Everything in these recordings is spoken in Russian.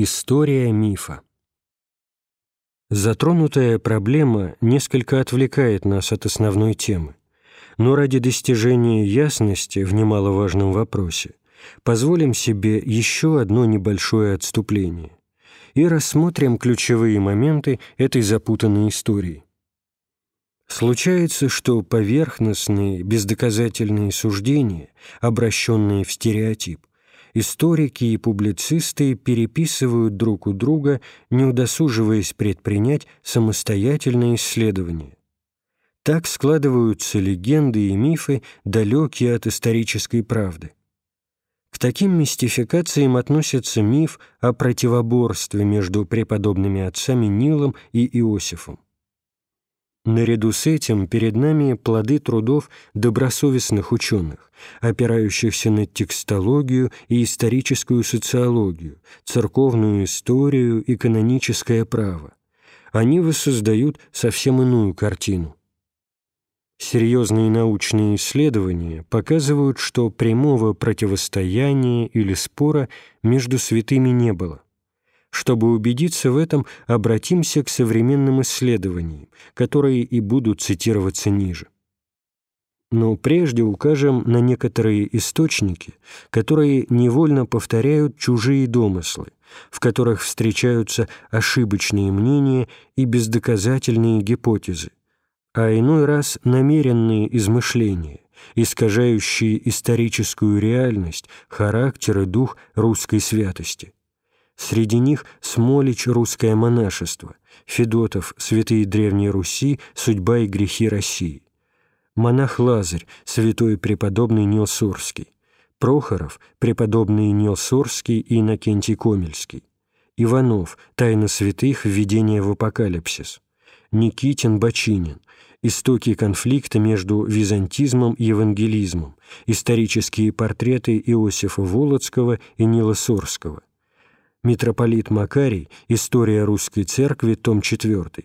История мифа Затронутая проблема несколько отвлекает нас от основной темы, но ради достижения ясности в немаловажном вопросе позволим себе еще одно небольшое отступление и рассмотрим ключевые моменты этой запутанной истории. Случается, что поверхностные, бездоказательные суждения, обращенные в стереотип, историки и публицисты переписывают друг у друга, не удосуживаясь предпринять самостоятельное исследование. Так складываются легенды и мифы, далекие от исторической правды. К таким мистификациям относится миф о противоборстве между преподобными отцами Нилом и Иосифом. Наряду с этим перед нами плоды трудов добросовестных ученых, опирающихся на текстологию и историческую социологию, церковную историю и каноническое право. Они воссоздают совсем иную картину. Серьезные научные исследования показывают, что прямого противостояния или спора между святыми не было. Чтобы убедиться в этом, обратимся к современным исследованиям, которые и будут цитироваться ниже. Но прежде укажем на некоторые источники, которые невольно повторяют чужие домыслы, в которых встречаются ошибочные мнения и бездоказательные гипотезы, а иной раз намеренные измышления, искажающие историческую реальность, характер и дух русской святости. Среди них Смолич «Русское монашество», Федотов «Святые Древней Руси. Судьба и грехи России», монах Лазарь, святой преподобный Нил Сурский, Прохоров, преподобный Нил Сурский и Иннокентий Комельский, Иванов, Тайна святых, введение в апокалипсис, Никитин Бочинин, Истоки конфликта между византизмом и евангелизмом, исторические портреты Иосифа Волоцкого и Нила Сурского, Митрополит Макарий, История русской церкви, том 4.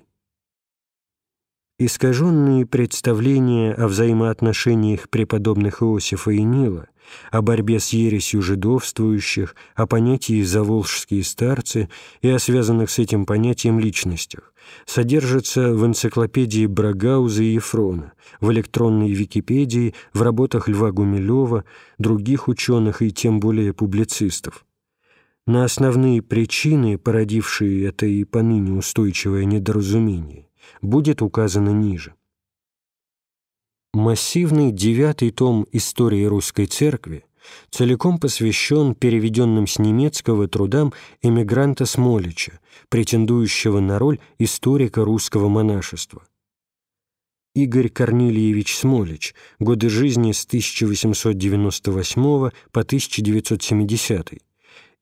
Искаженные представления о взаимоотношениях преподобных Иосифа и Нила, о борьбе с ересью жидовствующих, о понятии «заволжские старцы» и о связанных с этим понятием личностях, содержатся в энциклопедии Брагауза и Ефрона, в электронной Википедии, в работах Льва Гумилева, других ученых и тем более публицистов. На основные причины, породившие это и поныне устойчивое недоразумение, будет указано ниже. Массивный девятый том истории русской церкви целиком посвящен переведенным с немецкого трудам эмигранта Смолича, претендующего на роль историка русского монашества. Игорь Корнильевич Смолич, годы жизни с 1898 по 1970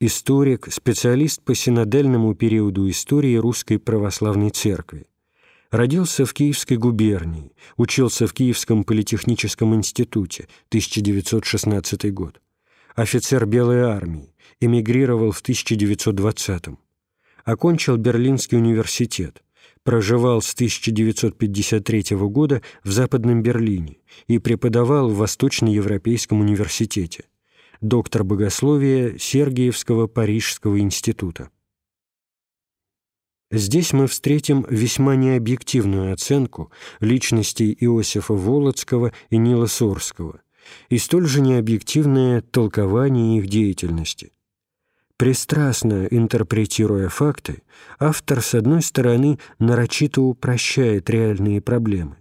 историк, специалист по синодальному периоду истории Русской Православной Церкви. Родился в Киевской губернии, учился в Киевском политехническом институте, 1916 год. Офицер Белой армии, эмигрировал в 1920-м. Окончил Берлинский университет, проживал с 1953 года в Западном Берлине и преподавал в Восточноевропейском университете доктор богословия Сергиевского Парижского института. Здесь мы встретим весьма необъективную оценку личностей Иосифа Волоцкого и Нила Сорского и столь же необъективное толкование их деятельности. Пристрастно интерпретируя факты, автор, с одной стороны, нарочито упрощает реальные проблемы,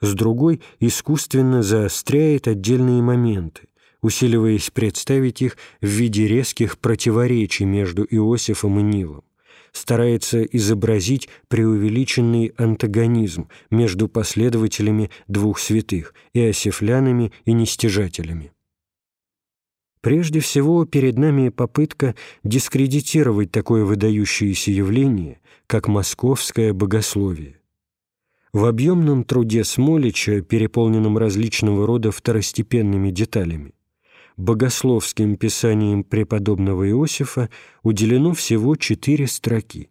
с другой – искусственно заостряет отдельные моменты, усиливаясь представить их в виде резких противоречий между Иосифом и Нилом, старается изобразить преувеличенный антагонизм между последователями двух святых – иосифлянами и нестяжателями. Прежде всего, перед нами попытка дискредитировать такое выдающееся явление, как московское богословие. В объемном труде Смолича, переполненном различного рода второстепенными деталями, богословским писанием преподобного Иосифа уделено всего четыре строки.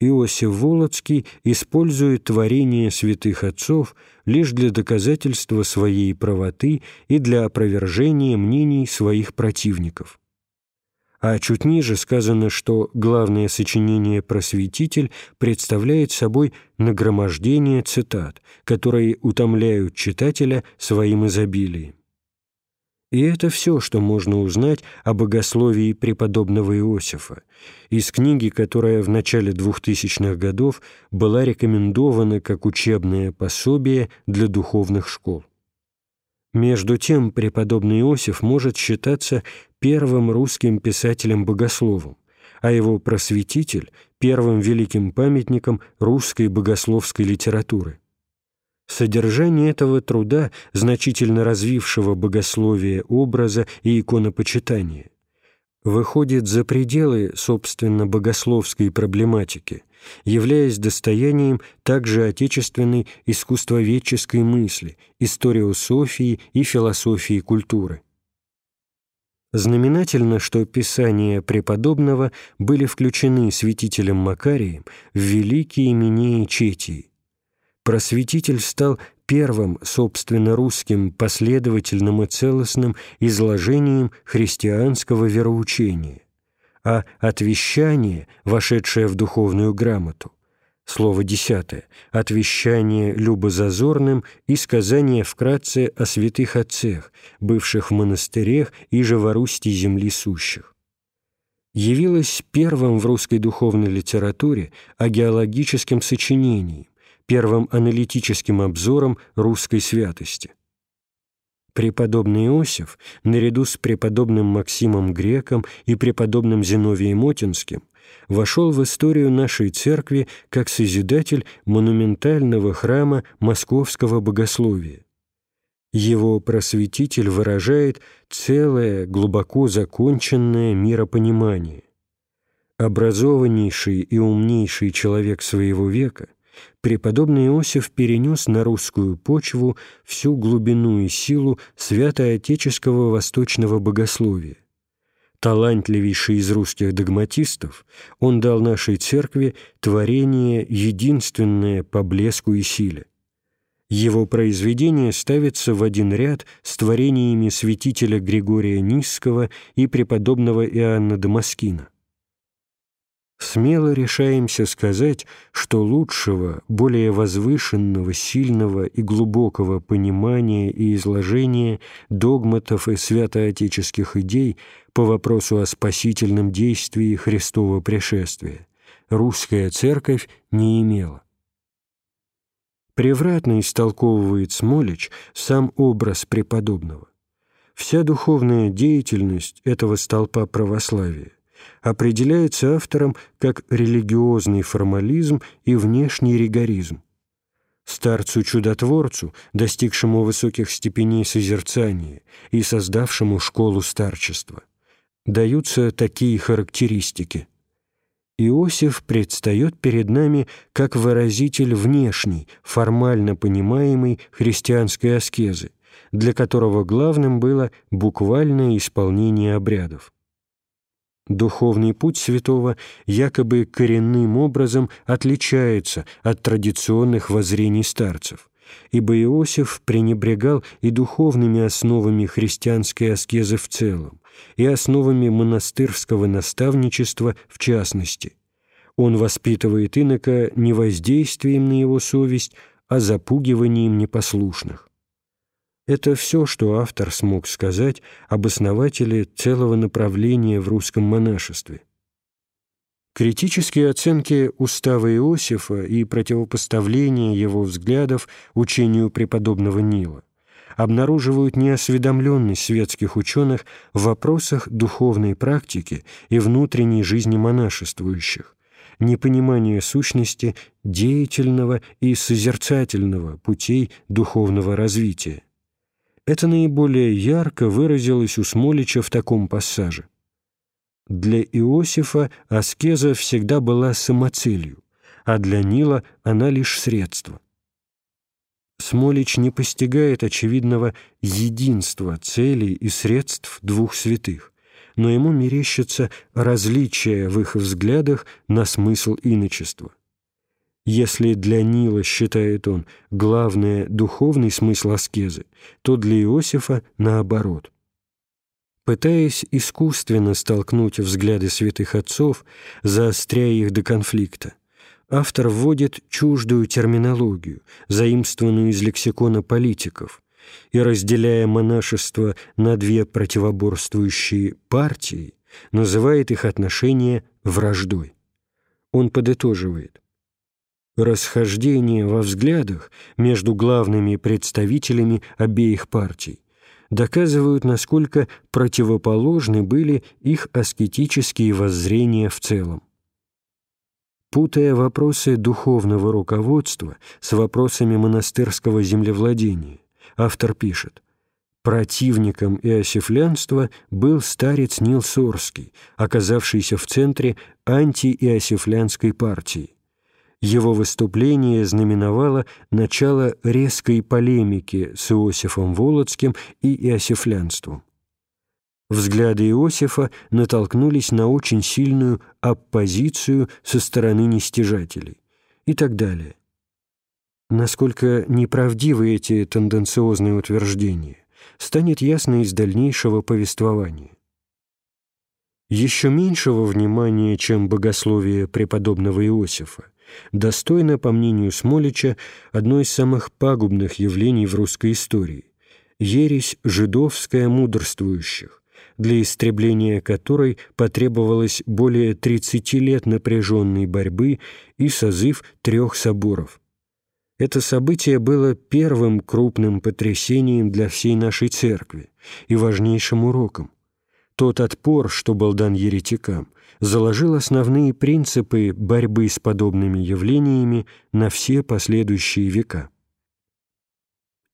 Иосиф Волоцкий использует творение святых отцов лишь для доказательства своей правоты и для опровержения мнений своих противников. а чуть ниже сказано, что главное сочинение «Просветитель» представляет собой нагромождение цитат, которые утомляют читателя своим изобилием. И это все, что можно узнать о богословии преподобного Иосифа из книги, которая в начале 2000-х годов была рекомендована как учебное пособие для духовных школ. Между тем, преподобный Иосиф может считаться первым русским писателем-богословом, а его просветитель – первым великим памятником русской богословской литературы. Содержание этого труда, значительно развившего богословие образа и иконопочитания, выходит за пределы, собственно, богословской проблематики, являясь достоянием также отечественной искусствоведческой мысли, историософии и философии культуры. Знаменательно, что писания преподобного были включены святителем Макарием в великие именеи Четии. Просветитель стал первым, собственно, русским последовательным и целостным изложением христианского вероучения, а отвещание, вошедшее в духовную грамоту, слово десятое, отвещание любозазорным и сказание вкратце о святых отцах, бывших в монастырях и же в земли сущих. Явилось первым в русской духовной литературе агеологическим сочинением, первым аналитическим обзором русской святости. Преподобный Иосиф, наряду с преподобным Максимом Греком и преподобным Зиновием Отинским, вошел в историю нашей церкви как созидатель монументального храма московского богословия. Его просветитель выражает целое, глубоко законченное миропонимание. Образованнейший и умнейший человек своего века – преподобный Иосиф перенес на русскую почву всю глубину и силу святоотеческого восточного богословия. Талантливейший из русских догматистов, он дал нашей церкви творение единственное по блеску и силе. Его произведение ставится в один ряд с творениями святителя Григория Низского и преподобного Иоанна Дамаскина смело решаемся сказать, что лучшего, более возвышенного, сильного и глубокого понимания и изложения догматов и святоотеческих идей по вопросу о спасительном действии Христова пришествия русская церковь не имела. Превратно истолковывает Смолич сам образ преподобного. Вся духовная деятельность этого столпа православия определяется автором как религиозный формализм и внешний ригоризм. Старцу-чудотворцу, достигшему высоких степеней созерцания и создавшему школу старчества, даются такие характеристики. Иосиф предстает перед нами как выразитель внешней, формально понимаемой христианской аскезы, для которого главным было буквальное исполнение обрядов. Духовный путь святого якобы коренным образом отличается от традиционных воззрений старцев, ибо Иосиф пренебрегал и духовными основами христианской аскезы в целом, и основами монастырского наставничества в частности. Он воспитывает инока не воздействием на его совесть, а запугиванием непослушных. Это все, что автор смог сказать об основателе целого направления в русском монашестве. Критические оценки устава Иосифа и противопоставление его взглядов учению преподобного Нила обнаруживают неосведомленность светских ученых в вопросах духовной практики и внутренней жизни монашествующих, непонимание сущности деятельного и созерцательного путей духовного развития. Это наиболее ярко выразилось у Смолича в таком пассаже. Для Иосифа аскеза всегда была самоцелью, а для Нила она лишь средство. Смолич не постигает очевидного единства целей и средств двух святых, но ему мерещится различие в их взглядах на смысл иночества. Если для Нила, считает он, главное – духовный смысл аскезы, то для Иосифа – наоборот. Пытаясь искусственно столкнуть взгляды святых отцов, заостряя их до конфликта, автор вводит чуждую терминологию, заимствованную из лексикона политиков, и, разделяя монашество на две противоборствующие партии, называет их отношения враждой. Он подытоживает. Расхождение во взглядах между главными представителями обеих партий доказывают, насколько противоположны были их аскетические воззрения в целом. Путая вопросы духовного руководства с вопросами монастырского землевладения, автор пишет Противником иосифлянства был старец Нил Сорский, оказавшийся в центре антииосифлянской партии. Его выступление знаменовало начало резкой полемики с Иосифом Володским и иосифлянством. Взгляды Иосифа натолкнулись на очень сильную оппозицию со стороны нестяжателей и так далее. Насколько неправдивы эти тенденциозные утверждения, станет ясно из дальнейшего повествования. Еще меньшего внимания, чем богословие преподобного Иосифа, достойно, по мнению Смолича, одно из самых пагубных явлений в русской истории – ересь жидовская мудрствующих, для истребления которой потребовалось более 30 лет напряженной борьбы и созыв трех соборов. Это событие было первым крупным потрясением для всей нашей церкви и важнейшим уроком. Тот отпор, что был дан еретикам, заложил основные принципы борьбы с подобными явлениями на все последующие века.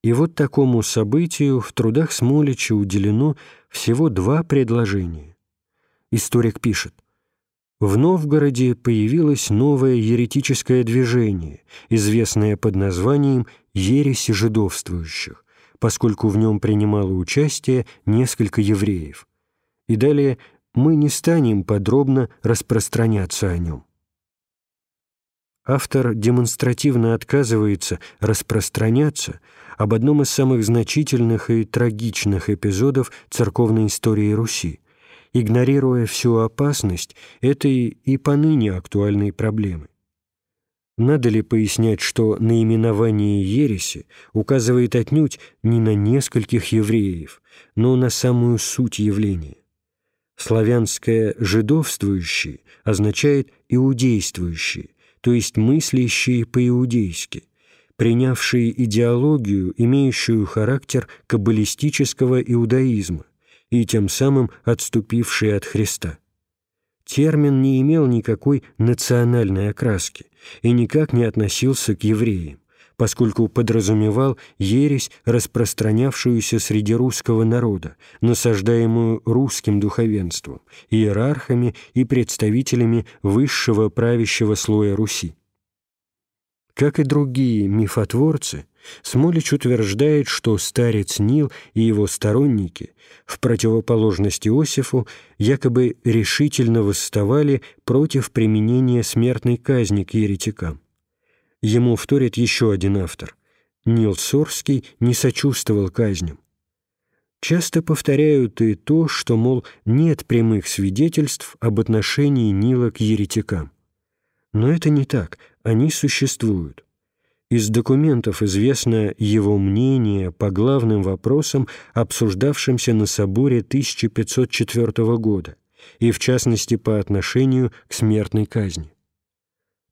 И вот такому событию в трудах Смолича уделено всего два предложения. Историк пишет, в Новгороде появилось новое еретическое движение, известное под названием «Ереси жидовствующих», поскольку в нем принимало участие несколько евреев. И далее мы не станем подробно распространяться о нем. Автор демонстративно отказывается распространяться об одном из самых значительных и трагичных эпизодов церковной истории Руси, игнорируя всю опасность этой и поныне актуальной проблемы. Надо ли пояснять, что наименование ереси указывает отнюдь не на нескольких евреев, но на самую суть явления? Славянское «жидовствующие» означает «иудействующие», то есть мыслящие по-иудейски, принявшие идеологию, имеющую характер каббалистического иудаизма и тем самым отступившие от Христа. Термин не имел никакой национальной окраски и никак не относился к евреям поскольку подразумевал ересь, распространявшуюся среди русского народа, насаждаемую русским духовенством, иерархами и представителями высшего правящего слоя Руси. Как и другие мифотворцы, Смолич утверждает, что старец Нил и его сторонники, в противоположность Иосифу, якобы решительно восставали против применения смертной казни к еретикам. Ему вторит еще один автор. Нил Сорский не сочувствовал казням. Часто повторяют и то, что, мол, нет прямых свидетельств об отношении Нила к еретикам. Но это не так, они существуют. Из документов известно его мнение по главным вопросам, обсуждавшимся на соборе 1504 года, и в частности по отношению к смертной казни.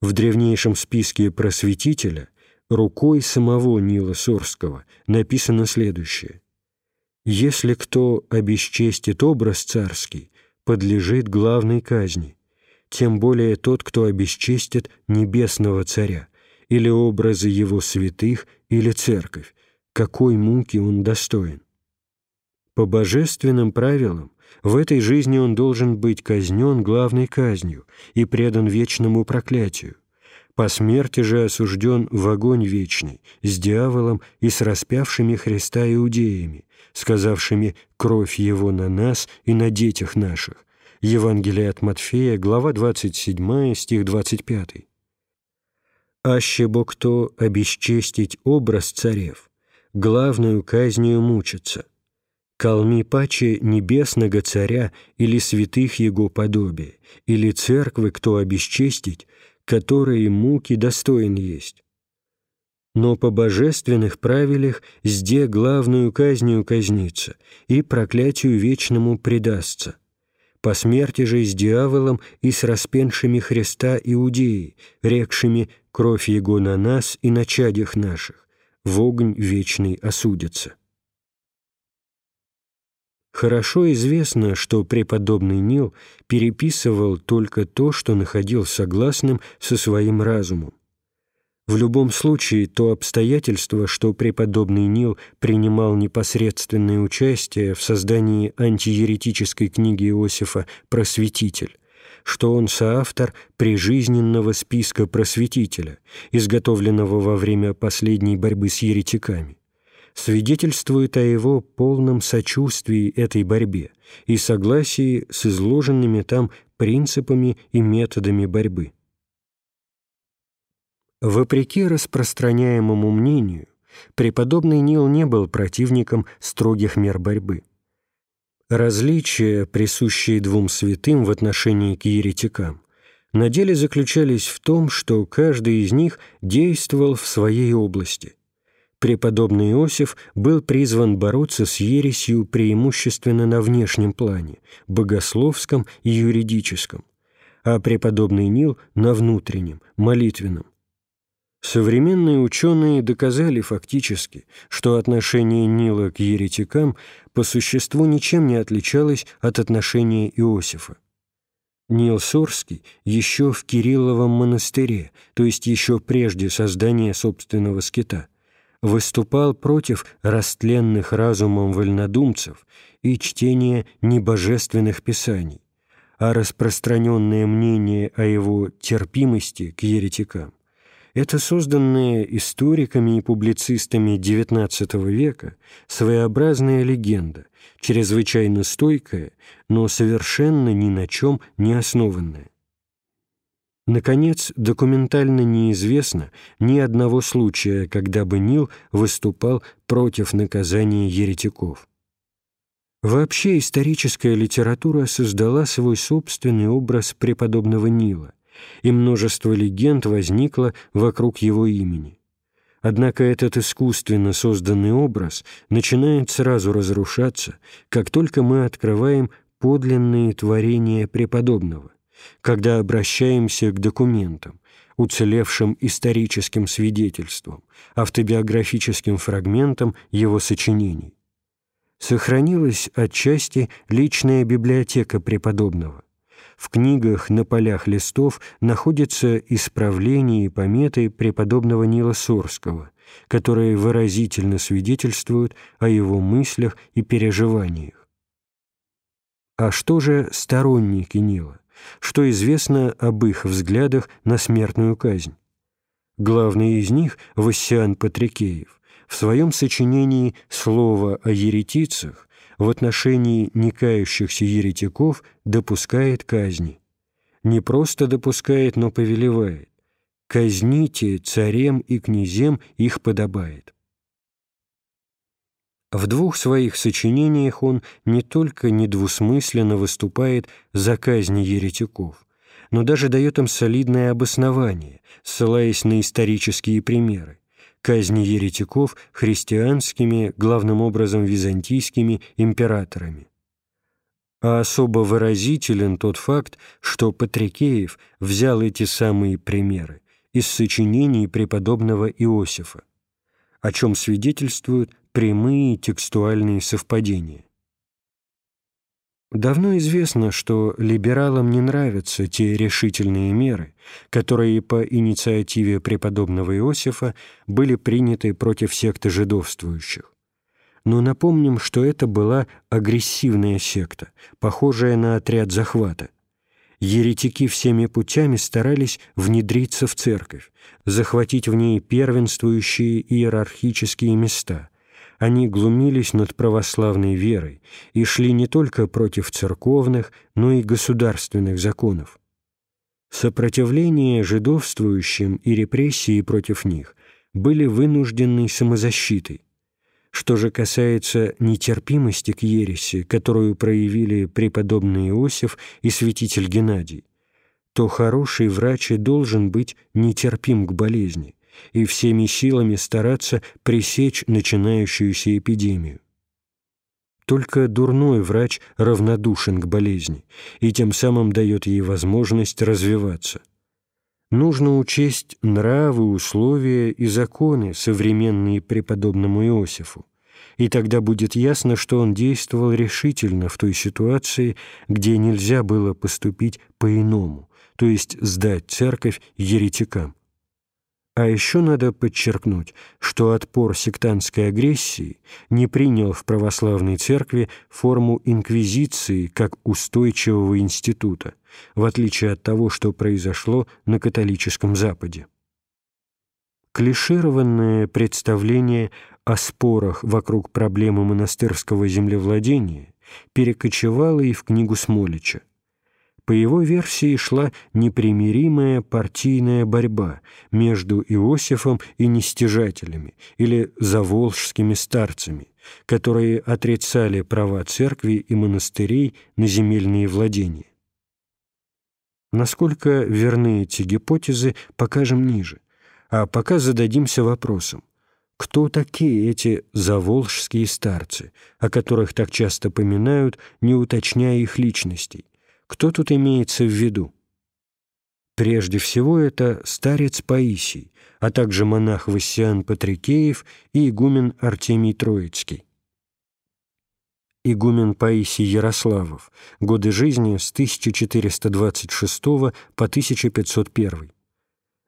В древнейшем списке просветителя рукой самого Нила Сорского написано следующее. «Если кто обесчестит образ царский, подлежит главной казни, тем более тот, кто обесчестит небесного царя, или образы его святых, или церковь, какой муки он достоин. По божественным правилам в этой жизни он должен быть казнен главной казнью и предан вечному проклятию. По смерти же осужден в огонь вечный, с дьяволом и с распявшими Христа иудеями, сказавшими «кровь Его на нас и на детях наших». Евангелие от Матфея, глава 27, стих 25. «Аще бо кто обесчестить образ царев, главную казнью мучится, «Калми паче небесного царя или святых его подобия, или церквы кто обесчестить, которые муки достоин есть». Но по божественных правилах сде главную казнью казнится и проклятию вечному предастся по смерти же с дьяволом и с распеншими Христа иудеи, рекшими «кровь Его на нас и на чадях наших, в огонь вечный осудится». Хорошо известно, что преподобный Нил переписывал только то, что находил согласным со своим разумом. В любом случае, то обстоятельство, что преподобный Нил принимал непосредственное участие в создании антиеретической книги Иосифа «Просветитель», что он соавтор прижизненного списка просветителя, изготовленного во время последней борьбы с еретиками, свидетельствует о его полном сочувствии этой борьбе и согласии с изложенными там принципами и методами борьбы. Вопреки распространяемому мнению, преподобный Нил не был противником строгих мер борьбы. Различия, присущие двум святым в отношении к еретикам, на деле заключались в том, что каждый из них действовал в своей области. Преподобный Иосиф был призван бороться с ересью преимущественно на внешнем плане, богословском и юридическом, а преподобный Нил – на внутреннем, молитвенном. Современные ученые доказали фактически, что отношение Нила к еретикам по существу ничем не отличалось от отношения Иосифа. Нил Сорский еще в Кирилловом монастыре, то есть еще прежде создания собственного скита, выступал против растленных разумом вольнодумцев и чтения небожественных писаний, а распространенное мнение о его терпимости к еретикам это созданная историками и публицистами XIX века своеобразная легенда, чрезвычайно стойкая, но совершенно ни на чем не основанная. Наконец, документально неизвестно ни одного случая, когда бы Нил выступал против наказания еретиков. Вообще историческая литература создала свой собственный образ преподобного Нила – и множество легенд возникло вокруг его имени. Однако этот искусственно созданный образ начинает сразу разрушаться, как только мы открываем подлинные творения преподобного, когда обращаемся к документам, уцелевшим историческим свидетельствам, автобиографическим фрагментам его сочинений. Сохранилась отчасти личная библиотека преподобного, в книгах на полях листов находятся исправления и пометы преподобного Нила Сорского, которые выразительно свидетельствуют о его мыслях и переживаниях. А что же сторонники Нила? Что известно об их взглядах на смертную казнь? Главный из них, Вассиан Патрикеев, в своем сочинении «Слово о еретицах» в отношении некающихся еретиков допускает казни. Не просто допускает, но повелевает. «Казните царем и князем их подобает». В двух своих сочинениях он не только недвусмысленно выступает за казни еретиков, но даже дает им солидное обоснование, ссылаясь на исторические примеры казни еретиков христианскими, главным образом византийскими императорами. А особо выразителен тот факт, что Патрикеев взял эти самые примеры из сочинений преподобного Иосифа, о чем свидетельствуют прямые текстуальные совпадения. Давно известно, что либералам не нравятся те решительные меры, которые по инициативе преподобного Иосифа были приняты против секты жидовствующих. Но напомним, что это была агрессивная секта, похожая на отряд захвата. Еретики всеми путями старались внедриться в церковь, захватить в ней первенствующие иерархические места, они глумились над православной верой и шли не только против церковных, но и государственных законов. Сопротивление жидовствующим и репрессии против них были вынужденной самозащитой. Что же касается нетерпимости к ереси, которую проявили преподобный Иосиф и святитель Геннадий, то хороший врач и должен быть нетерпим к болезни и всеми силами стараться пресечь начинающуюся эпидемию. Только дурной врач равнодушен к болезни и тем самым дает ей возможность развиваться. Нужно учесть нравы, условия и законы, современные преподобному Иосифу, и тогда будет ясно, что он действовал решительно в той ситуации, где нельзя было поступить по-иному, то есть сдать церковь еретикам. А еще надо подчеркнуть, что отпор сектантской агрессии не принял в православной церкви форму инквизиции как устойчивого института, в отличие от того, что произошло на католическом Западе. Клишированное представление о спорах вокруг проблемы монастырского землевладения перекочевало и в книгу Смолича. По его версии шла непримиримая партийная борьба между Иосифом и нестяжателями или заволжскими старцами, которые отрицали права церкви и монастырей на земельные владения. Насколько верны эти гипотезы, покажем ниже, а пока зададимся вопросом, кто такие эти заволжские старцы, о которых так часто поминают, не уточняя их личностей, кто тут имеется в виду? Прежде всего это старец Паисий, а также монах Вассиан Патрикеев и игумен Артемий Троицкий. Игумен Паисий Ярославов. Годы жизни с 1426 по 1501.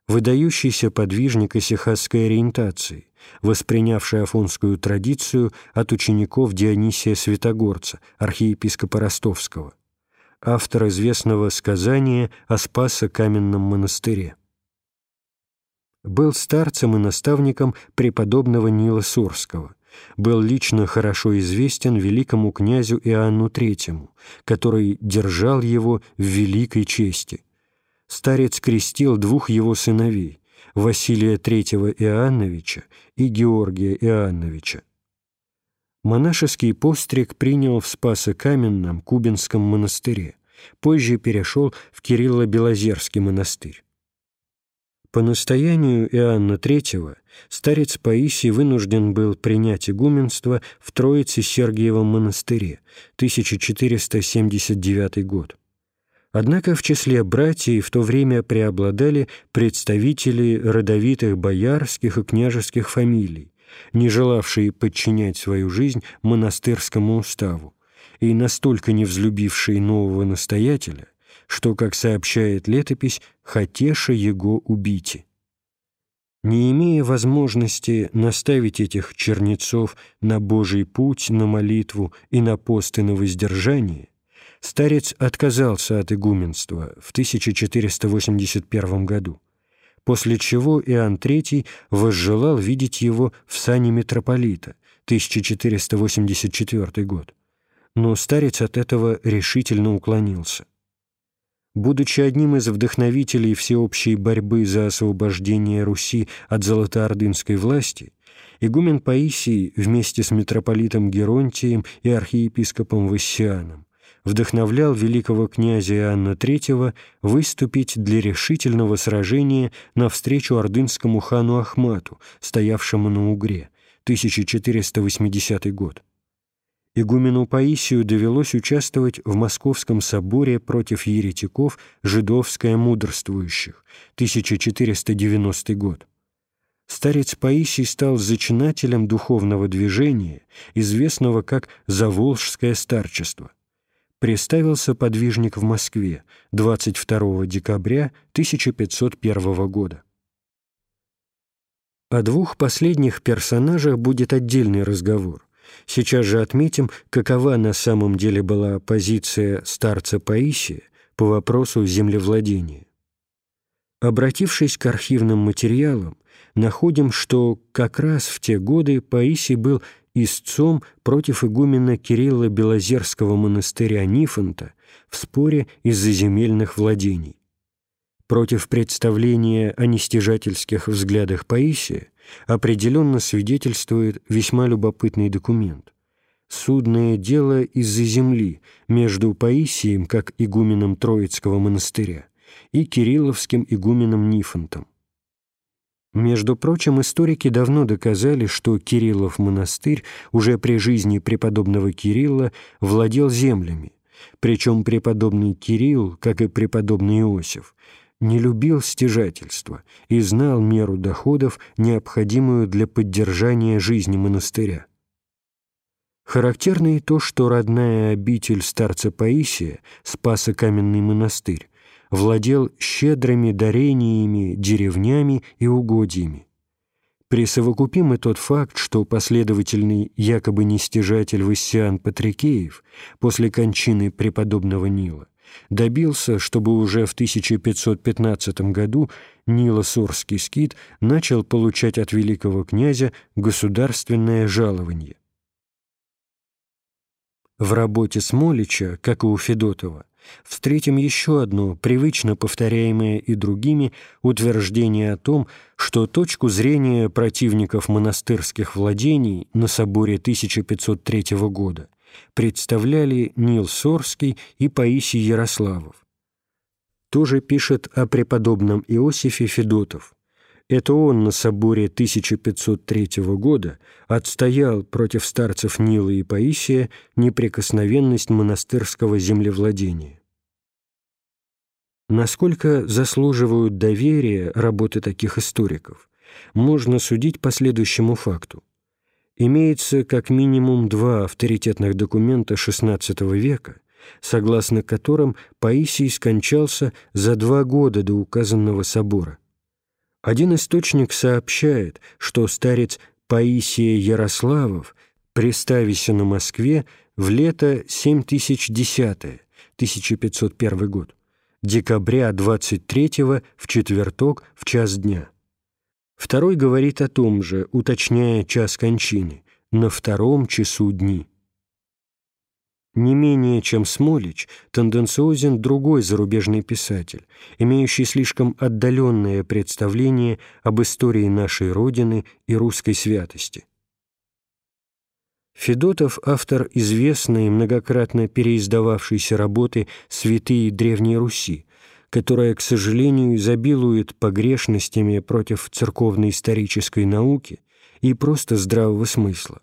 Выдающийся подвижник исихасской ориентации, воспринявший афонскую традицию от учеников Дионисия Святогорца, архиепископа Ростовского автор известного сказания о Спасо-Каменном монастыре. Был старцем и наставником преподобного Нила Сурского, был лично хорошо известен великому князю Иоанну III, который держал его в великой чести. Старец крестил двух его сыновей, Василия III Иоанновича и Георгия Иоанновича монашеский постриг принял в Спасо-Каменном Кубинском монастыре, позже перешел в Кирилло-Белозерский монастырь. По настоянию Иоанна III старец Паисий вынужден был принять игуменство в Троице-Сергиевом монастыре, 1479 год. Однако в числе братьев в то время преобладали представители родовитых боярских и княжеских фамилий, не желавшие подчинять свою жизнь монастырскому уставу и настолько не взлюбившие нового настоятеля, что, как сообщает летопись, «хотеша его убить». Не имея возможности наставить этих чернецов на Божий путь, на молитву и на пост и на воздержание, старец отказался от игуменства в 1481 году после чего Иоанн III возжелал видеть его в сане митрополита, 1484 год. Но старец от этого решительно уклонился. Будучи одним из вдохновителей всеобщей борьбы за освобождение Руси от золотоордынской власти, игумен Паисий вместе с митрополитом Геронтием и архиепископом Вассианом вдохновлял великого князя Иоанна III выступить для решительного сражения навстречу ордынскому хану Ахмату, стоявшему на Угре, 1480 год. Игумену Паисию довелось участвовать в Московском соборе против еретиков «Жидовское мудрствующих» 1490 год. Старец Паисий стал зачинателем духовного движения, известного как «Заволжское старчество» представился подвижник в Москве 22 декабря 1501 года. О двух последних персонажах будет отдельный разговор. Сейчас же отметим, какова на самом деле была позиция старца Паисия по вопросу землевладения. Обратившись к архивным материалам, находим, что как раз в те годы Паисий был истцом против игумена Кирилла Белозерского монастыря Нифонта в споре из-за земельных владений. Против представления о нестяжательских взглядах Паисия определенно свидетельствует весьма любопытный документ. Судное дело из-за земли между Паисием, как игуменом Троицкого монастыря, и Кирилловским игуменом Нифонтом. Между прочим, историки давно доказали, что Кириллов монастырь уже при жизни преподобного Кирилла владел землями, причем преподобный Кирилл, как и преподобный Иосиф, не любил стяжательства и знал меру доходов, необходимую для поддержания жизни монастыря. Характерно и то, что родная обитель старца Паисия, Спасо-Каменный монастырь, владел щедрыми дарениями, деревнями и угодьями. Присовокупим и тот факт, что последовательный якобы нестяжатель Вассиан Патрикеев после кончины преподобного Нила добился, чтобы уже в 1515 году Нило-Сурский скит начал получать от великого князя государственное жалование. В работе Смолича, как и у Федотова, встретим еще одно, привычно повторяемое и другими, утверждение о том, что точку зрения противников монастырских владений на соборе 1503 года представляли Нил Сорский и Паисий Ярославов. Тоже пишет о преподобном Иосифе Федотов. Это он на соборе 1503 года отстоял против старцев Нила и Паисия неприкосновенность монастырского землевладения. Насколько заслуживают доверия работы таких историков, можно судить по следующему факту. Имеется как минимум два авторитетных документа XVI века, согласно которым Паисий скончался за два года до указанного собора. Один источник сообщает, что старец Паисия Ярославов приставися на Москве в лето 7010 1501 год, декабря 23 в четверток в час дня. Второй говорит о том же, уточняя час кончины, на втором часу дни. Не менее чем Смолич, тенденциозен другой зарубежный писатель, имеющий слишком отдаленное представление об истории нашей Родины и русской святости. Федотов – автор известной, многократно переиздававшейся работы «Святые Древней Руси», которая, к сожалению, изобилует погрешностями против церковно-исторической науки и просто здравого смысла.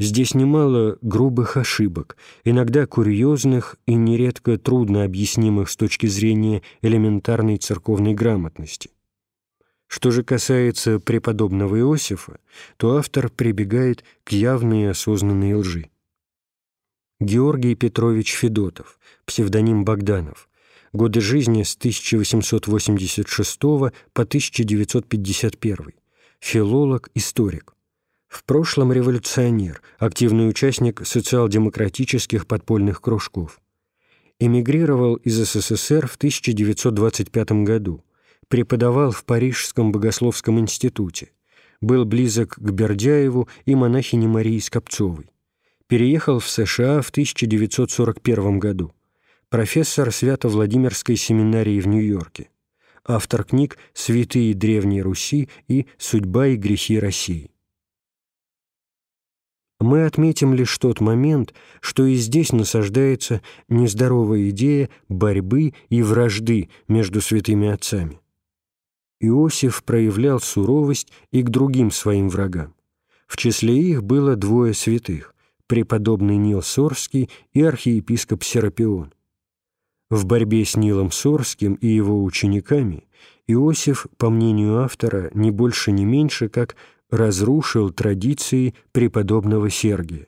Здесь немало грубых ошибок, иногда курьезных и нередко трудно объяснимых с точки зрения элементарной церковной грамотности. Что же касается преподобного Иосифа, то автор прибегает к явной и осознанной лжи. Георгий Петрович Федотов, псевдоним Богданов, годы жизни с 1886 по 1951, филолог, историк. В прошлом революционер, активный участник социал-демократических подпольных кружков. Эмигрировал из СССР в 1925 году, преподавал в Парижском богословском институте, был близок к Бердяеву и монахине Марии Скопцовой. Переехал в США в 1941 году. Профессор Свято-Владимирской семинарии в Нью-Йорке. Автор книг «Святые Древней Руси» и «Судьба и грехи России». Мы отметим лишь тот момент, что и здесь насаждается нездоровая идея борьбы и вражды между святыми отцами. Иосиф проявлял суровость и к другим своим врагам. В числе их было двое святых – преподобный Нил Сорский и архиепископ Серапион. В борьбе с Нилом Сорским и его учениками Иосиф, по мнению автора, не больше, не меньше, как разрушил традиции преподобного Сергия.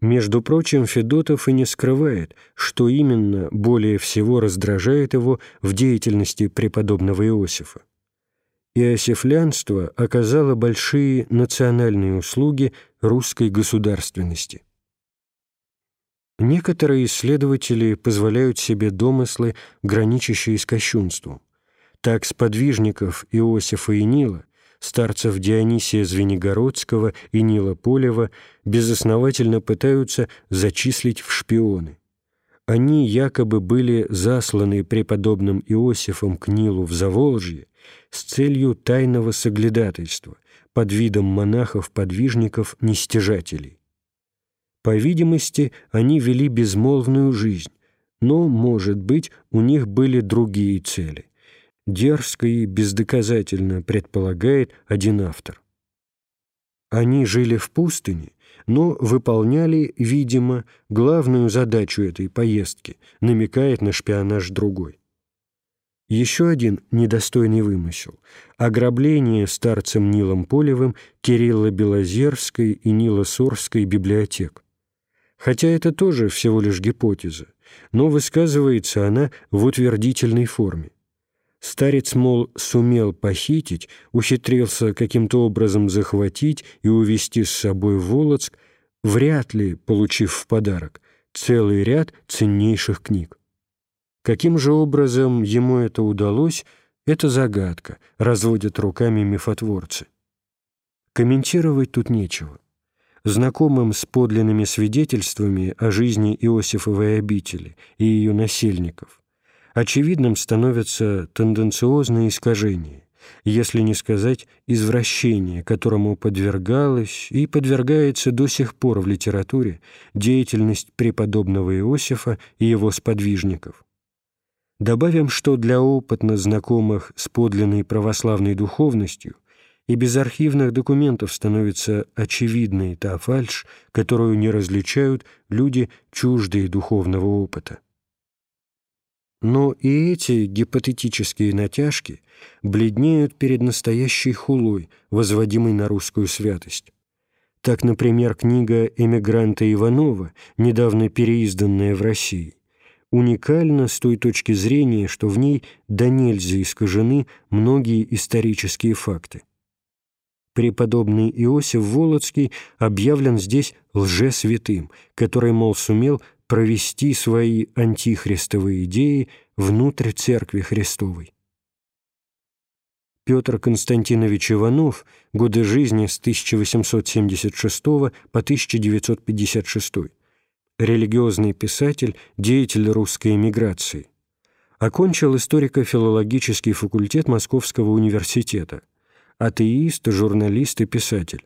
Между прочим, Федотов и не скрывает, что именно более всего раздражает его в деятельности преподобного Иосифа. Иосифлянство оказало большие национальные услуги русской государственности. Некоторые исследователи позволяют себе домыслы, граничащие с кощунством. Так сподвижников Иосифа и Нила старцев Дионисия Звенигородского и Нила Полева безосновательно пытаются зачислить в шпионы. Они якобы были засланы преподобным Иосифом к Нилу в Заволжье с целью тайного соглядательства под видом монахов-подвижников-нестяжателей. По видимости, они вели безмолвную жизнь, но, может быть, у них были другие цели. Дерзко и бездоказательно предполагает один автор. Они жили в пустыне, но выполняли, видимо, главную задачу этой поездки, намекает на шпионаж другой. Еще один недостойный вымысел – ограбление старцем Нилом Полевым Кирилла Белозерской и Нила Сорской библиотек. Хотя это тоже всего лишь гипотеза, но высказывается она в утвердительной форме. Старец, мол, сумел похитить, ухитрился каким-то образом захватить и увезти с собой в Волоцк, вряд ли получив в подарок целый ряд ценнейших книг. Каким же образом ему это удалось, это загадка, разводят руками мифотворцы. Комментировать тут нечего. Знакомым с подлинными свидетельствами о жизни Иосифовой обители и ее насельников – очевидным становятся тенденциозные искажения, если не сказать извращение, которому подвергалась и подвергается до сих пор в литературе деятельность преподобного Иосифа и его сподвижников. Добавим, что для опытно знакомых с подлинной православной духовностью и без архивных документов становится очевидной та фальшь, которую не различают люди, чуждые духовного опыта. Но и эти гипотетические натяжки бледнеют перед настоящей хулой, возводимой на русскую святость. Так, например, книга эмигранта Иванова, недавно переизданная в России, уникальна с той точки зрения, что в ней до нельзя искажены многие исторические факты. Преподобный Иосиф Волоцкий объявлен здесь лжесвятым, который, мол, сумел провести свои антихристовые идеи внутрь Церкви Христовой. Петр Константинович Иванов, годы жизни с 1876 по 1956, религиозный писатель, деятель русской эмиграции. Окончил историко-филологический факультет Московского университета. Атеист, журналист и писатель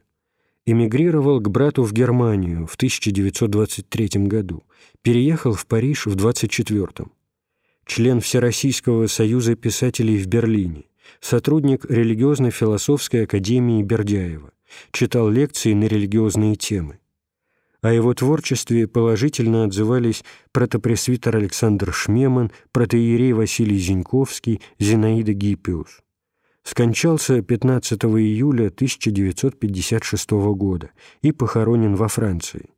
эмигрировал к брату в Германию в 1923 году, переехал в Париж в 1924. Член Всероссийского союза писателей в Берлине, сотрудник религиозно-философской академии Бердяева, читал лекции на религиозные темы. О его творчестве положительно отзывались протопресвитер Александр Шмеман, протеерей Василий Зиньковский, Зинаида Гиппиус скончался 15 июля 1956 года и похоронен во Франции.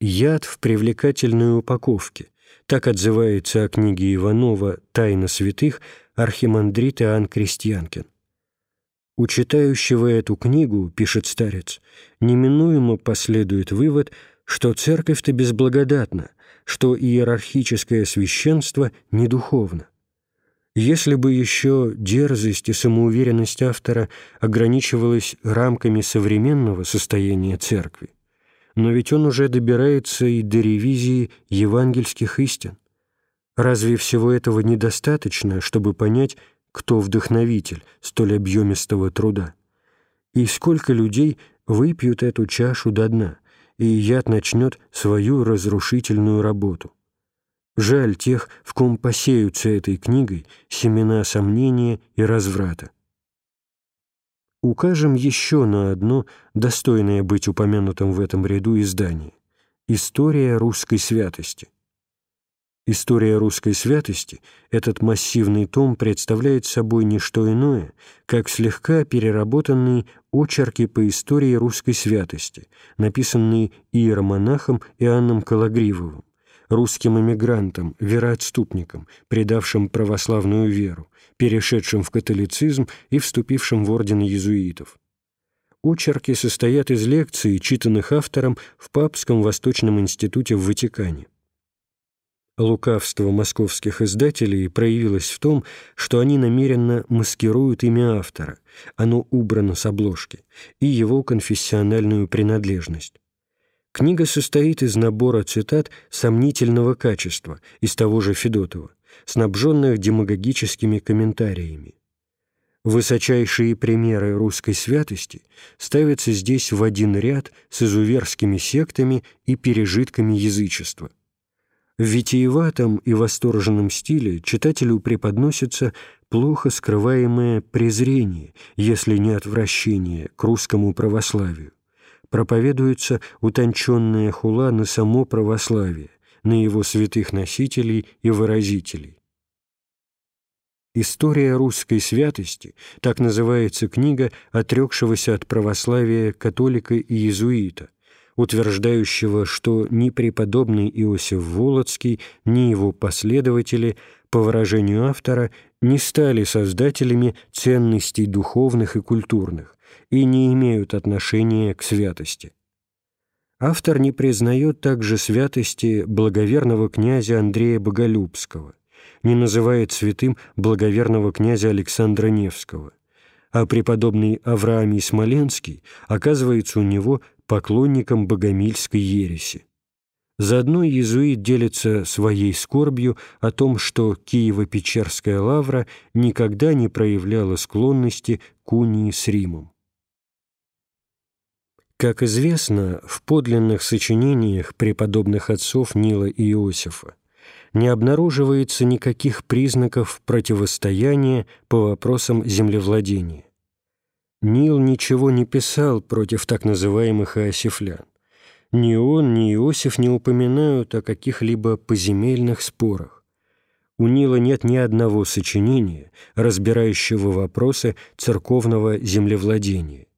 «Яд в привлекательной упаковке» — так отзывается о книге Иванова «Тайна святых» архимандрит Иоанн Крестьянкин. У читающего эту книгу, пишет старец, неминуемо последует вывод, что церковь-то безблагодатна, что иерархическое священство недуховно. Если бы еще дерзость и самоуверенность автора ограничивалась рамками современного состояния церкви, но ведь он уже добирается и до ревизии евангельских истин. Разве всего этого недостаточно, чтобы понять, кто вдохновитель столь объемистого труда? И сколько людей выпьют эту чашу до дна, и яд начнет свою разрушительную работу? Жаль тех, в ком посеются этой книгой семена сомнения и разврата. Укажем еще на одно, достойное быть упомянутым в этом ряду издание – «История русской святости». История русской святости, этот массивный том представляет собой не что иное, как слегка переработанные очерки по истории русской святости, написанные иеромонахом Иоанном Калагривовым русским эмигрантам, вероотступникам, предавшим православную веру, перешедшим в католицизм и вступившим в орден иезуитов. Очерки состоят из лекций, читанных автором в Папском Восточном институте в Ватикане. Лукавство московских издателей проявилось в том, что они намеренно маскируют имя автора, оно убрано с обложки, и его конфессиональную принадлежность. Книга состоит из набора цитат сомнительного качества из того же Федотова, снабженных демагогическими комментариями. Высочайшие примеры русской святости ставятся здесь в один ряд с изуверскими сектами и пережитками язычества. В витиеватом и восторженном стиле читателю преподносится плохо скрываемое презрение, если не отвращение, к русскому православию. Проповедуется утонченная хула на само православие, на его святых носителей и выразителей. «История русской святости» — так называется книга отрекшегося от православия католика и иезуита, утверждающего, что ни преподобный Иосиф Волоцкий, ни его последователи, по выражению автора, не стали создателями ценностей духовных и культурных и не имеют отношения к святости. Автор не признает также святости благоверного князя Андрея Боголюбского, не называет святым благоверного князя Александра Невского, а преподобный Авраамий Смоленский оказывается у него поклонником богомильской ереси. Заодно иезуит делится своей скорбью о том, что Киево-Печерская лавра никогда не проявляла склонности к унии с Римом. Как известно, в подлинных сочинениях преподобных отцов Нила и Иосифа не обнаруживается никаких признаков противостояния по вопросам землевладения. Нил ничего не писал против так называемых иосифлян. Ни он, ни Иосиф не упоминают о каких-либо поземельных спорах. У Нила нет ни одного сочинения, разбирающего вопросы церковного землевладения.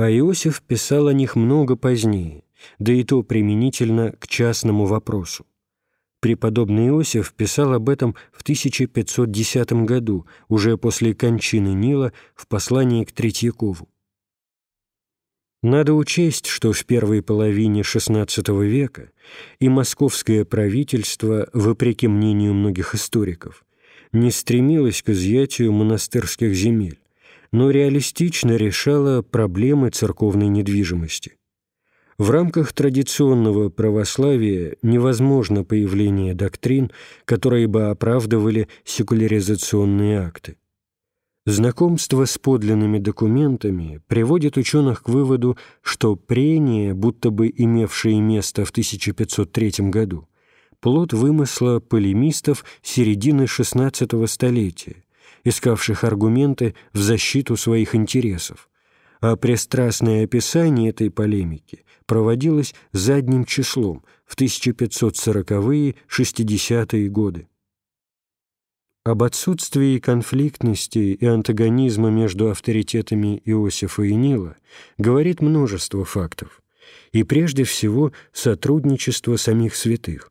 А Иосиф писал о них много позднее, да и то применительно к частному вопросу. Преподобный Иосиф писал об этом в 1510 году, уже после кончины Нила, в послании к Третьякову. Надо учесть, что в первой половине XVI века и московское правительство, вопреки мнению многих историков, не стремилось к изъятию монастырских земель, но реалистично решало проблемы церковной недвижимости. В рамках традиционного православия невозможно появление доктрин, которые бы оправдывали секуляризационные акты. Знакомство с подлинными документами приводит ученых к выводу, что прения, будто бы имевшие место в 1503 году, плод вымысла полемистов середины XVI столетия, искавших аргументы в защиту своих интересов, а пристрастное описание этой полемики проводилось задним числом в 1540-60-е годы. Об отсутствии конфликтности и антагонизма между авторитетами Иосифа и Нила говорит множество фактов, и прежде всего сотрудничество самих святых.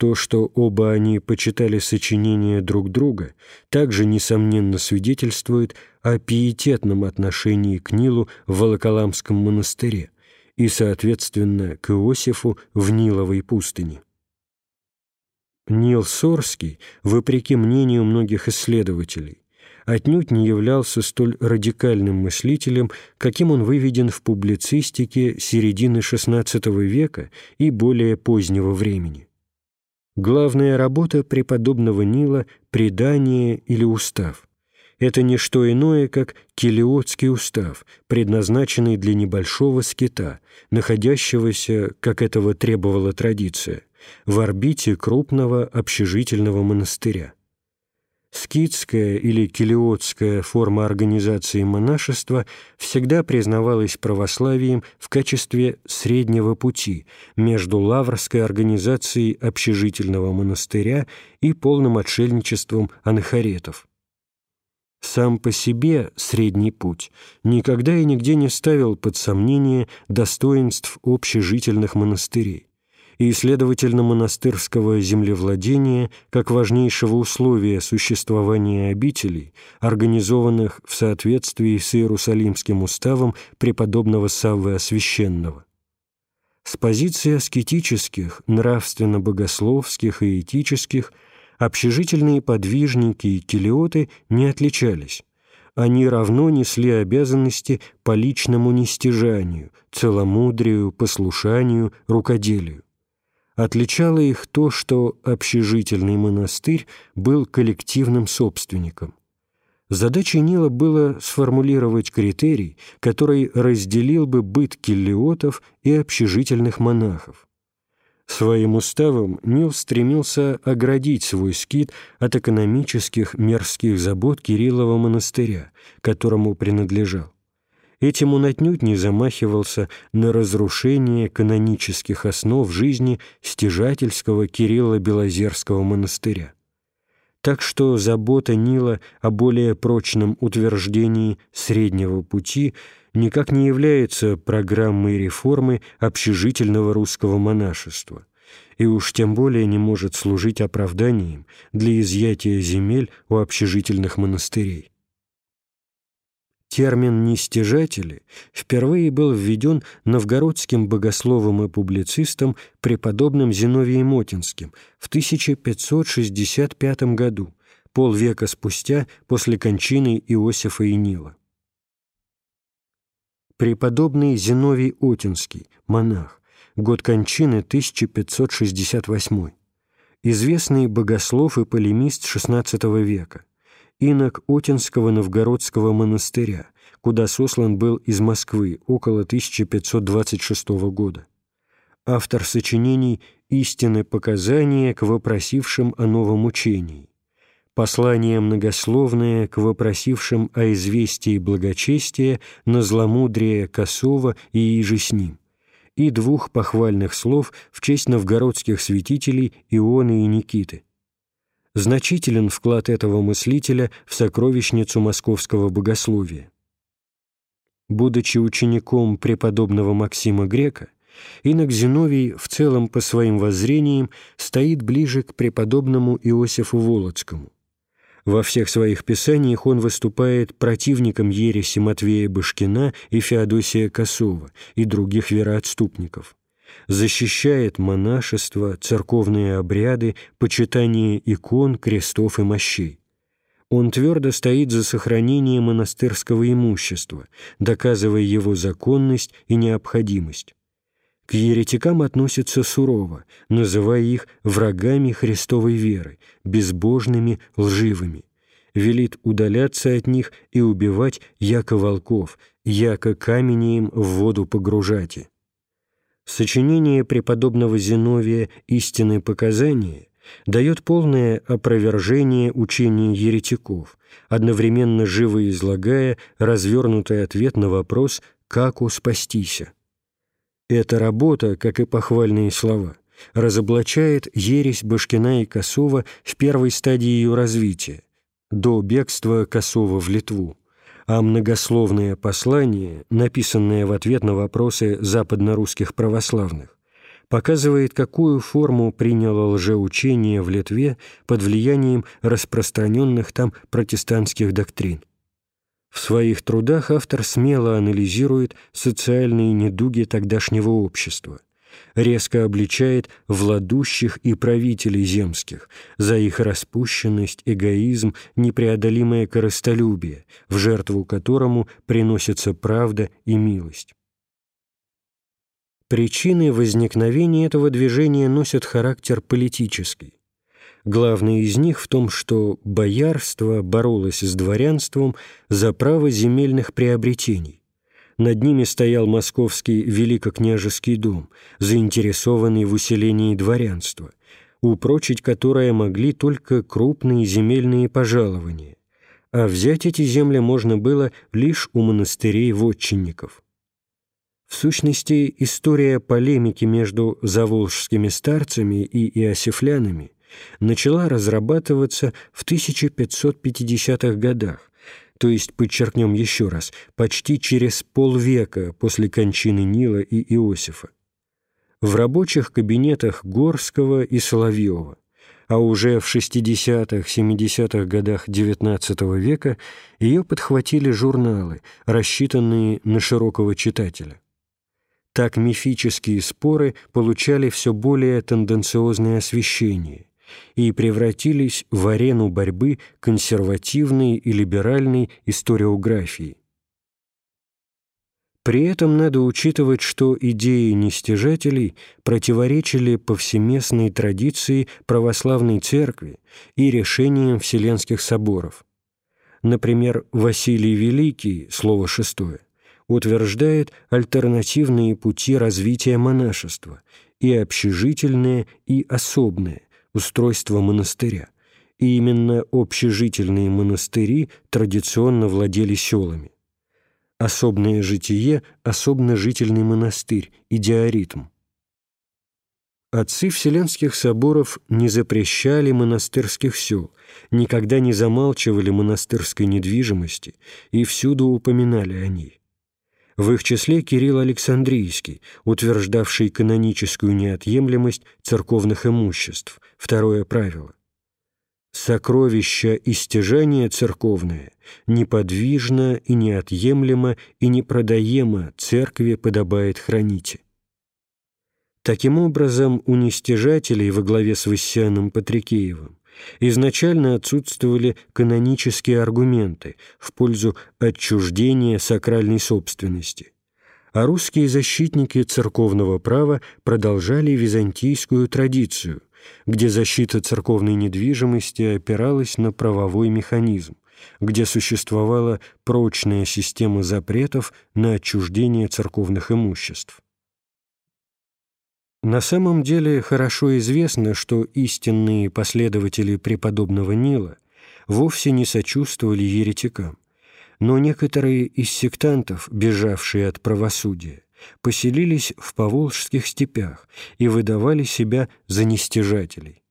То, что оба они почитали сочинения друг друга, также, несомненно, свидетельствует о пиететном отношении к Нилу в Волоколамском монастыре и, соответственно, к Иосифу в Ниловой пустыне. Нил Сорский, вопреки мнению многих исследователей, отнюдь не являлся столь радикальным мыслителем, каким он выведен в публицистике середины XVI века и более позднего времени. Главная работа преподобного Нила — «Предание» или «Устав». Это не что иное, как Келиотский устав, предназначенный для небольшого скита, находящегося, как этого требовала традиция, в орбите крупного общежительного монастыря. Скитская или келиотская форма организации монашества всегда признавалась православием в качестве среднего пути между лаврской организацией общежительного монастыря и полным отшельничеством анахаретов. Сам по себе средний путь никогда и нигде не ставил под сомнение достоинств общежительных монастырей и, следовательно, монастырского землевладения как важнейшего условия существования обителей, организованных в соответствии с Иерусалимским уставом преподобного Саввы Освященного. С позиции аскетических, нравственно-богословских и этических общежительные подвижники и телеоты не отличались, они равно несли обязанности по личному нестяжанию, целомудрию, послушанию, рукоделию. Отличало их то, что общежительный монастырь был коллективным собственником. Задачей Нила было сформулировать критерий, который разделил бы быт киллиотов и общежительных монахов. Своим уставом Нил стремился оградить свой скит от экономических мерзких забот Кириллова монастыря, которому принадлежал. Этим он отнюдь не замахивался на разрушение канонических основ жизни стяжательского Кирилла Белозерского монастыря. Так что забота Нила о более прочном утверждении среднего пути никак не является программой реформы общежительного русского монашества и уж тем более не может служить оправданием для изъятия земель у общежительных монастырей. Термин «нестяжатели» впервые был введен новгородским богословом и публицистом преподобным Зиновием Отинским в 1565 году, полвека спустя после кончины Иосифа и Нила. Преподобный Зиновий Отинский, монах, год кончины 1568, известный богослов и полемист XVI века, инок Отинского Новгородского монастыря, куда сослан был из Москвы около 1526 года. Автор сочинений «Истины показания к вопросившим о новом учении», послание многословное к вопросившим о известии благочестия на зломудрие Косова и иже с ним, и двух похвальных слов в честь новгородских святителей Ионы и Никиты – значителен вклад этого мыслителя в сокровищницу московского богословия. Будучи учеником преподобного Максима Грека, инок Зиновий в целом по своим воззрениям стоит ближе к преподобному Иосифу Володскому. Во всех своих писаниях он выступает противником ереси Матвея Башкина и Феодосия Косова и других вероотступников защищает монашество, церковные обряды, почитание икон, крестов и мощей. Он твердо стоит за сохранение монастырского имущества, доказывая его законность и необходимость. К еретикам относится сурово, называя их врагами Христовой веры, безбожными, лживыми. Велит удаляться от них и убивать яко волков, яко каменем в воду погружати. Сочинение преподобного Зиновия «Истинные показания» дает полное опровержение учения еретиков, одновременно живо излагая развернутый ответ на вопрос «как успастися?». Эта работа, как и похвальные слова, разоблачает ересь Башкина и Косова в первой стадии ее развития, до бегства Косова в Литву а многословное послание, написанное в ответ на вопросы западнорусских православных, показывает, какую форму приняло лжеучение в Литве под влиянием распространенных там протестантских доктрин. В своих трудах автор смело анализирует социальные недуги тогдашнего общества – резко обличает владущих и правителей земских за их распущенность, эгоизм, непреодолимое корыстолюбие, в жертву которому приносится правда и милость. Причины возникновения этого движения носят характер политический. Главное из них в том, что боярство боролось с дворянством за право земельных приобретений, над ними стоял московский великокняжеский дом, заинтересованный в усилении дворянства, упрочить которое могли только крупные земельные пожалования, а взять эти земли можно было лишь у монастырей-вотчинников. В сущности, история полемики между заволжскими старцами и иосифлянами начала разрабатываться в 1550-х годах, то есть, подчеркнем еще раз, почти через полвека после кончины Нила и Иосифа. В рабочих кабинетах Горского и Соловьева, а уже в 60-70-х годах XIX века ее подхватили журналы, рассчитанные на широкого читателя. Так мифические споры получали все более тенденциозное освещение, и превратились в арену борьбы консервативной и либеральной историографии. При этом надо учитывать, что идеи нестяжателей противоречили повсеместной традиции православной церкви и решениям Вселенских соборов. Например, Василий Великий, слово шестое, утверждает альтернативные пути развития монашества и общежительное, и особное устройство монастыря. И именно общежительные монастыри традиционно владели селами. Особное житие – особно-жительный монастырь, идиоритм. Отцы Вселенских соборов не запрещали монастырских сел, никогда не замалчивали монастырской недвижимости и всюду упоминали о ней. В их числе Кирилл Александрийский, утверждавший каноническую неотъемлемость церковных имуществ, второе правило. Сокровища и стяжание церковное неподвижно и неотъемлемо и непродаемо церкви подобает храните. Таким образом, у нестяжателей во главе с Вассианом Патрикеевым изначально отсутствовали канонические аргументы в пользу отчуждения сакральной собственности, а русские защитники церковного права продолжали византийскую традицию, где защита церковной недвижимости опиралась на правовой механизм, где существовала прочная система запретов на отчуждение церковных имуществ. На самом деле хорошо известно, что истинные последователи преподобного Нила вовсе не сочувствовали еретикам, но некоторые из сектантов, бежавшие от правосудия, поселились в поволжских степях и выдавали себя за нестяжателей.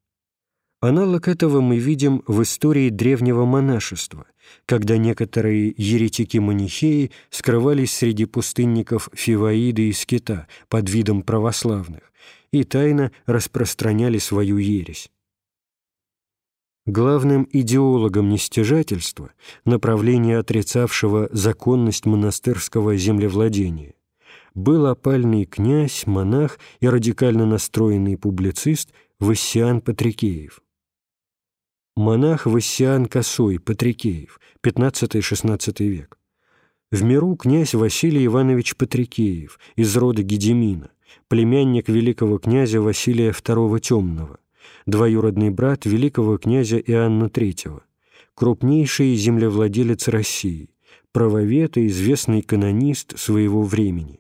Аналог этого мы видим в истории древнего монашества, когда некоторые еретики-манихеи скрывались среди пустынников Фиваиды и Скита под видом православных и тайно распространяли свою ересь. Главным идеологом нестяжательства, направления отрицавшего законность монастырского землевладения, был опальный князь, монах и радикально настроенный публицист Вассиан Патрикеев. Монах Вассиан Косой Патрикеев, 15-16 век. В миру князь Василий Иванович Патрикеев из рода Гедемина, племянник великого князя Василия II Темного, двоюродный брат великого князя Иоанна III, крупнейший землевладелец России, правовед и известный канонист своего времени.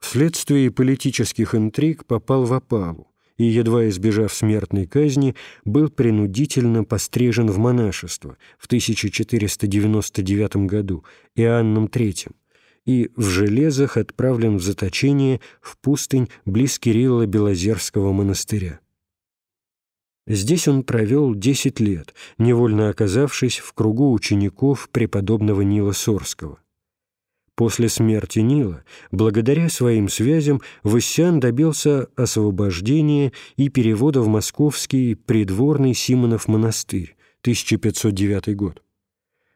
Вследствие политических интриг попал в опалу, и, едва избежав смертной казни, был принудительно пострижен в монашество в 1499 году Иоанном III и в железах отправлен в заточение в пустынь близ Кирилла Белозерского монастыря. Здесь он провел десять лет, невольно оказавшись в кругу учеников преподобного Нила Сорского. После смерти Нила, благодаря своим связям, Вассиан добился освобождения и перевода в московский придворный Симонов монастырь, 1509 год.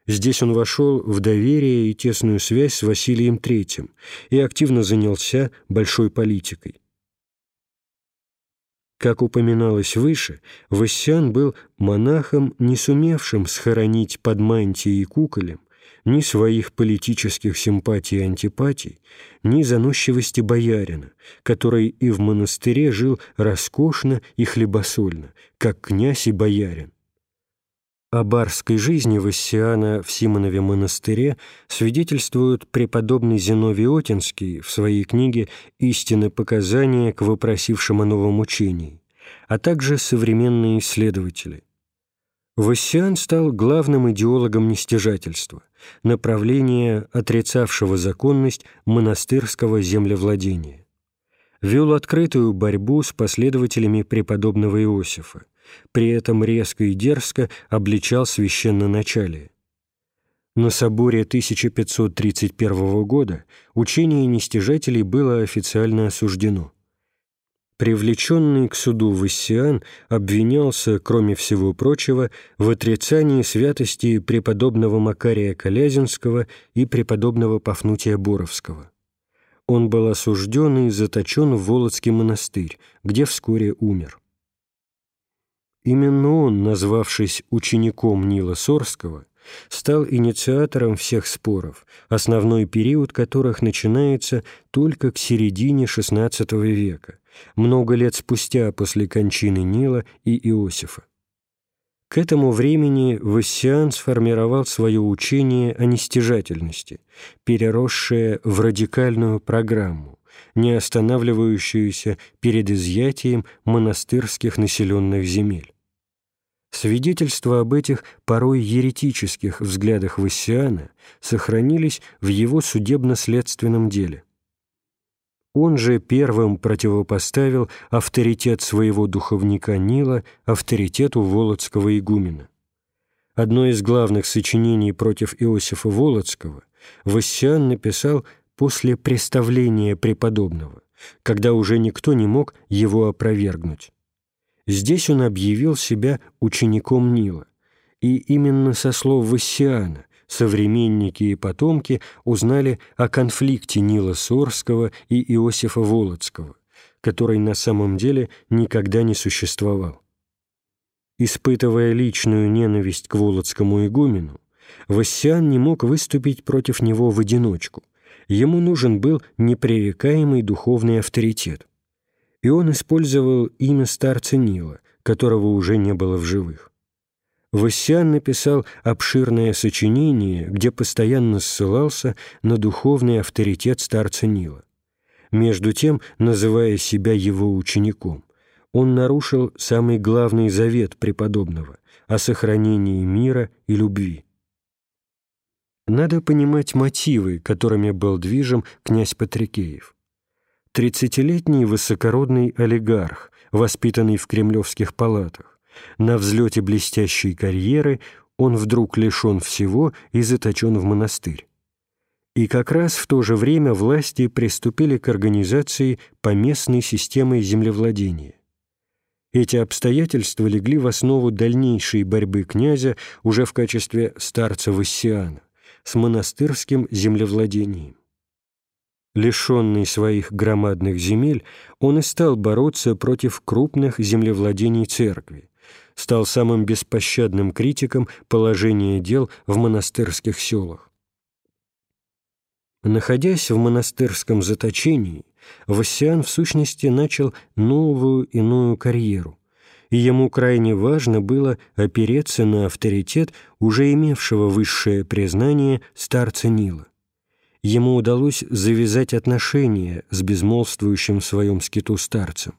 Здесь он вошел в доверие и тесную связь с Василием III и активно занялся большой политикой. Как упоминалось выше, Вассиан был монахом, не сумевшим схоронить под мантией и куколем ни своих политических симпатий и антипатий, ни заносчивости боярина, который и в монастыре жил роскошно и хлебосольно, как князь и боярин. О барской жизни Вассиана в Симонове монастыре свидетельствует преподобный Зиновий Отинский в своей книге «Истины показания к вопросившим о новом учении», а также современные исследователи – Вассиан стал главным идеологом нестяжательства, направления, отрицавшего законность монастырского землевладения. Вел открытую борьбу с последователями преподобного Иосифа, при этом резко и дерзко обличал священноначалие. На соборе 1531 года учение нестяжателей было официально осуждено – привлеченный к суду Вассиан обвинялся, кроме всего прочего, в отрицании святости преподобного Макария Колязинского и преподобного Пафнутия Боровского. Он был осужден и заточен в Володский монастырь, где вскоре умер. Именно он, назвавшись учеником Нила Сорского, стал инициатором всех споров, основной период которых начинается только к середине XVI века, много лет спустя после кончины Нила и Иосифа. К этому времени Вассиан сформировал свое учение о нестяжательности, переросшее в радикальную программу, не останавливающуюся перед изъятием монастырских населенных земель. Свидетельства об этих порой еретических взглядах Вассиана сохранились в его судебно-следственном деле – он же первым противопоставил авторитет своего духовника Нила авторитету Володского игумена. Одно из главных сочинений против Иосифа Володского Вассиан написал после представления преподобного, когда уже никто не мог его опровергнуть. Здесь он объявил себя учеником Нила, и именно со слов Вассиана современники и потомки узнали о конфликте Нила Сорского и Иосифа Володского, который на самом деле никогда не существовал. Испытывая личную ненависть к Володскому игумену, Вассиан не мог выступить против него в одиночку. Ему нужен был непререкаемый духовный авторитет. И он использовал имя старца Нила, которого уже не было в живых. Вассиан написал обширное сочинение, где постоянно ссылался на духовный авторитет старца Нила. Между тем, называя себя его учеником, он нарушил самый главный завет преподобного о сохранении мира и любви. Надо понимать мотивы, которыми был движим князь Патрикеев. Тридцатилетний высокородный олигарх, воспитанный в кремлевских палатах, на взлете блестящей карьеры он вдруг лишен всего и заточен в монастырь. И как раз в то же время власти приступили к организации поместной системы землевладения. Эти обстоятельства легли в основу дальнейшей борьбы князя уже в качестве старца Вассиана с монастырским землевладением. Лишенный своих громадных земель, он и стал бороться против крупных землевладений церкви, стал самым беспощадным критиком положения дел в монастырских селах. Находясь в монастырском заточении, Вассиан в сущности начал новую иную карьеру, и ему крайне важно было опереться на авторитет уже имевшего высшее признание старца Нила. Ему удалось завязать отношения с безмолвствующим в своем скиту старцем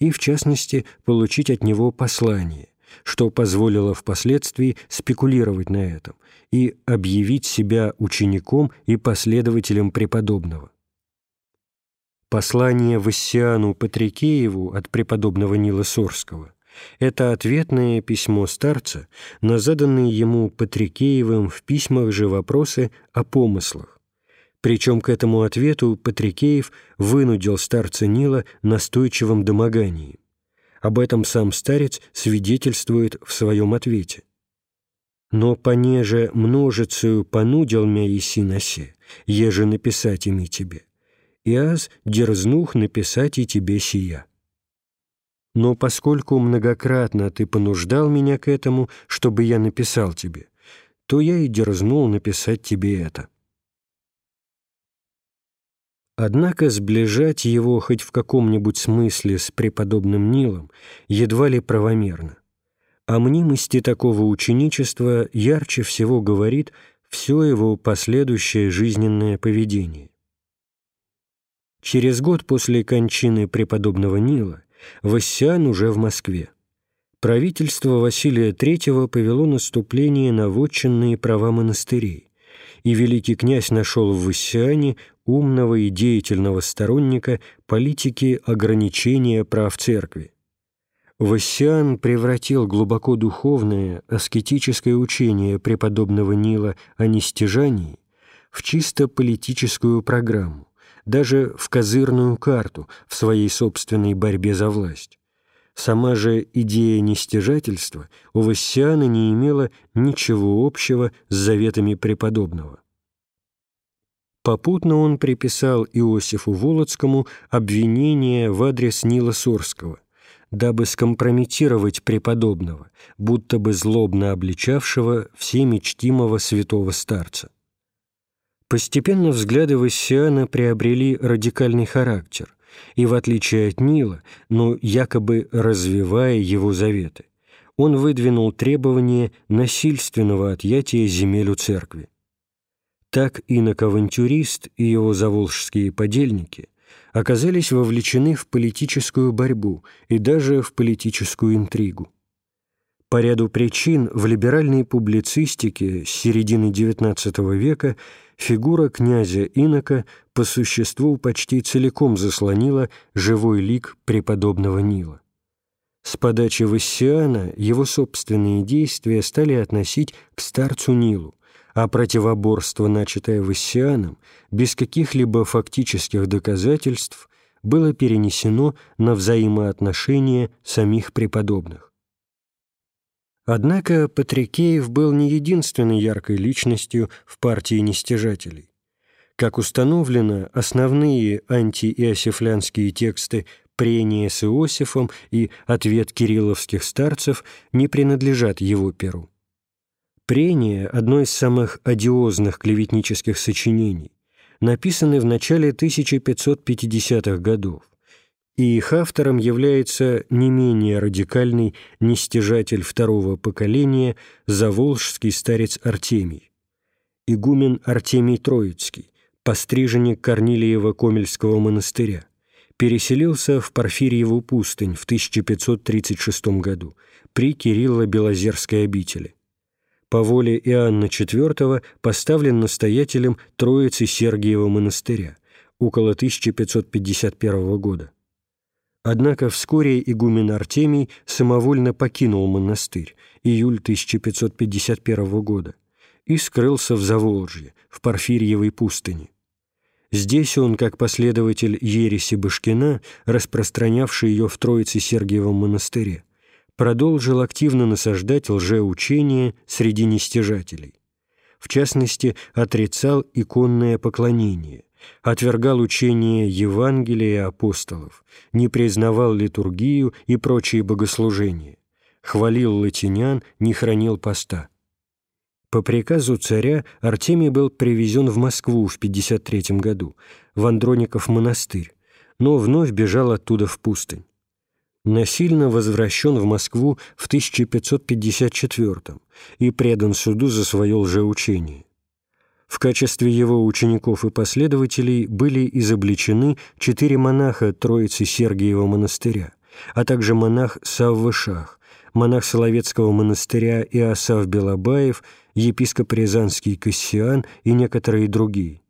и, в частности, получить от него послание, что позволило впоследствии спекулировать на этом и объявить себя учеником и последователем преподобного. Послание Вассиану Патрикееву от преподобного Нила Сорского – это ответное письмо старца на заданные ему Патрикеевым в письмах же вопросы о помыслах. Причем к этому ответу Патрикеев вынудил старца Нила настойчивым домоганием. Об этом сам старец свидетельствует в своем ответе. «Но понеже множицею понудил мя еси носе, еже написать ими тебе, и аз дерзнух написать и тебе сия. Но поскольку многократно ты понуждал меня к этому, чтобы я написал тебе, то я и дерзнул написать тебе это». Однако сближать его хоть в каком-нибудь смысле с преподобным Нилом едва ли правомерно. О мнимости такого ученичества ярче всего говорит все его последующее жизненное поведение. Через год после кончины преподобного Нила Вассиан уже в Москве. Правительство Василия III повело наступление на вотчинные права монастырей и великий князь нашел в Вассиане умного и деятельного сторонника политики ограничения прав церкви. Вассиан превратил глубоко духовное, аскетическое учение преподобного Нила о нестяжании в чисто политическую программу, даже в козырную карту в своей собственной борьбе за власть. Сама же идея нестяжательства у Вассиана не имела ничего общего с заветами преподобного. Попутно он приписал Иосифу Володскому обвинение в адрес Нила Сорского, дабы скомпрометировать преподобного, будто бы злобно обличавшего всеми чтимого святого старца. Постепенно взгляды Вассиана приобрели радикальный характер, и, в отличие от Нила, но якобы развивая его заветы, он выдвинул требование насильственного отъятия земель у церкви. Так инок-авантюрист и его заволжские подельники оказались вовлечены в политическую борьбу и даже в политическую интригу. По ряду причин в либеральной публицистике с середины XIX века фигура князя Инока по существу почти целиком заслонила живой лик преподобного Нила. С подачи Вассиана его собственные действия стали относить к старцу Нилу, а противоборство, начатое Вассианом, без каких-либо фактических доказательств, было перенесено на взаимоотношения самих преподобных. Однако Патрикеев был не единственной яркой личностью в партии нестяжателей. Как установлено, основные антииосифлянские тексты «Прение с Иосифом» и «Ответ кирилловских старцев» не принадлежат его перу. «Прение» — одно из самых одиозных клеветнических сочинений, написаны в начале 1550-х годов, и их автором является не менее радикальный нестяжатель второго поколения заволжский старец Артемий, игумен Артемий Троицкий, постриженник Корнилиева-Комельского монастыря, переселился в Порфирьеву пустынь в 1536 году при Кирилло-Белозерской обители по воле Иоанна IV поставлен настоятелем Троицы Сергиева монастыря около 1551 года. Однако вскоре игумен Артемий самовольно покинул монастырь, июль 1551 года, и скрылся в Заволжье, в Порфирьевой пустыне. Здесь он, как последователь ереси Башкина, распространявший ее в Троице Сергиевом монастыре, продолжил активно насаждать лжеучение среди нестяжателей. В частности, отрицал иконное поклонение, отвергал учение Евангелия и апостолов, не признавал литургию и прочие богослужения, хвалил латинян, не хранил поста. По приказу царя Артемий был привезен в Москву в 53 году, в Андроников монастырь, но вновь бежал оттуда в пустынь насильно возвращен в Москву в 1554 и предан суду за свое лжеучение. В качестве его учеников и последователей были изобличены четыре монаха Троицы Сергиева монастыря, а также монах Савва Шах, монах Соловецкого монастыря Иосаф Белобаев, епископ Рязанский Кассиан и некоторые другие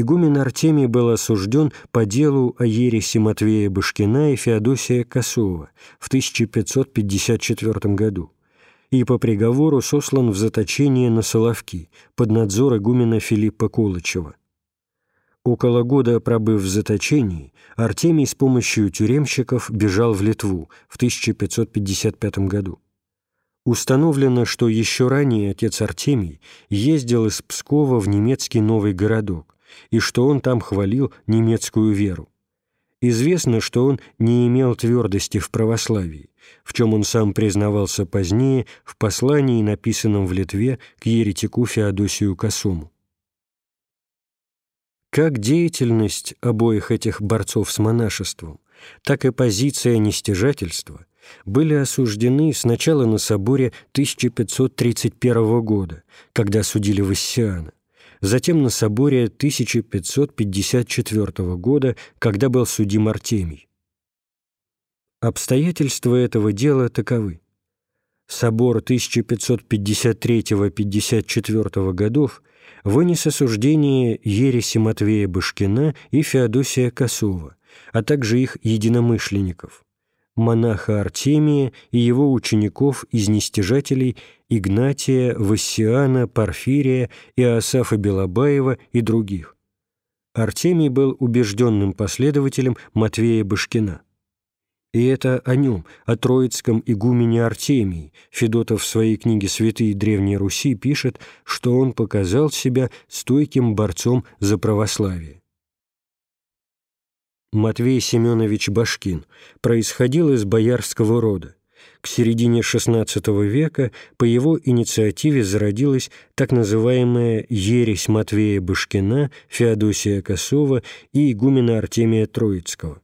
игумен Артемий был осужден по делу о ереси Матвея Башкина и Феодосия Косова в 1554 году и по приговору сослан в заточение на Соловки под надзор игумена Филиппа Колычева. Около года пробыв в заточении, Артемий с помощью тюремщиков бежал в Литву в 1555 году. Установлено, что еще ранее отец Артемий ездил из Пскова в немецкий новый городок, и что он там хвалил немецкую веру. Известно, что он не имел твердости в православии, в чем он сам признавался позднее в послании, написанном в Литве к еретику Феодосию Косому. Как деятельность обоих этих борцов с монашеством, так и позиция нестяжательства были осуждены сначала на соборе 1531 года, когда судили Вассиана, затем на соборе 1554 года, когда был судим Артемий. Обстоятельства этого дела таковы. Собор 1553-54 годов вынес осуждение ереси Матвея Башкина и Феодосия Косова, а также их единомышленников – монаха Артемия и его учеников из нестяжателей Игнатия, Вассиана, Порфирия, Иосафа Белобаева и других. Артемий был убежденным последователем Матвея Башкина. И это о нем, о троицком игумене Артемии, Федотов в своей книге «Святые Древней Руси» пишет, что он показал себя стойким борцом за православие. Матвей Семенович Башкин происходил из боярского рода. К середине XVI века по его инициативе зародилась так называемая «ересь Матвея Башкина, Феодосия Косова и игумена Артемия Троицкого».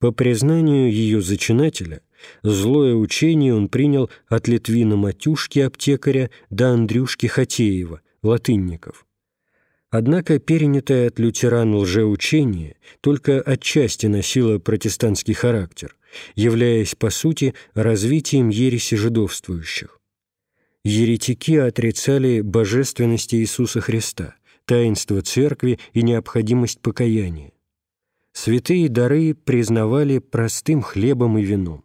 По признанию ее зачинателя, злое учение он принял от Литвина Матюшки, аптекаря, до Андрюшки Хатеева, латынников. Однако перенятое от лютеран лжеучение только отчасти носило протестантский характер, являясь, по сути, развитием ереси жидовствующих. Еретики отрицали божественность Иисуса Христа, таинство Церкви и необходимость покаяния. Святые дары признавали простым хлебом и вином.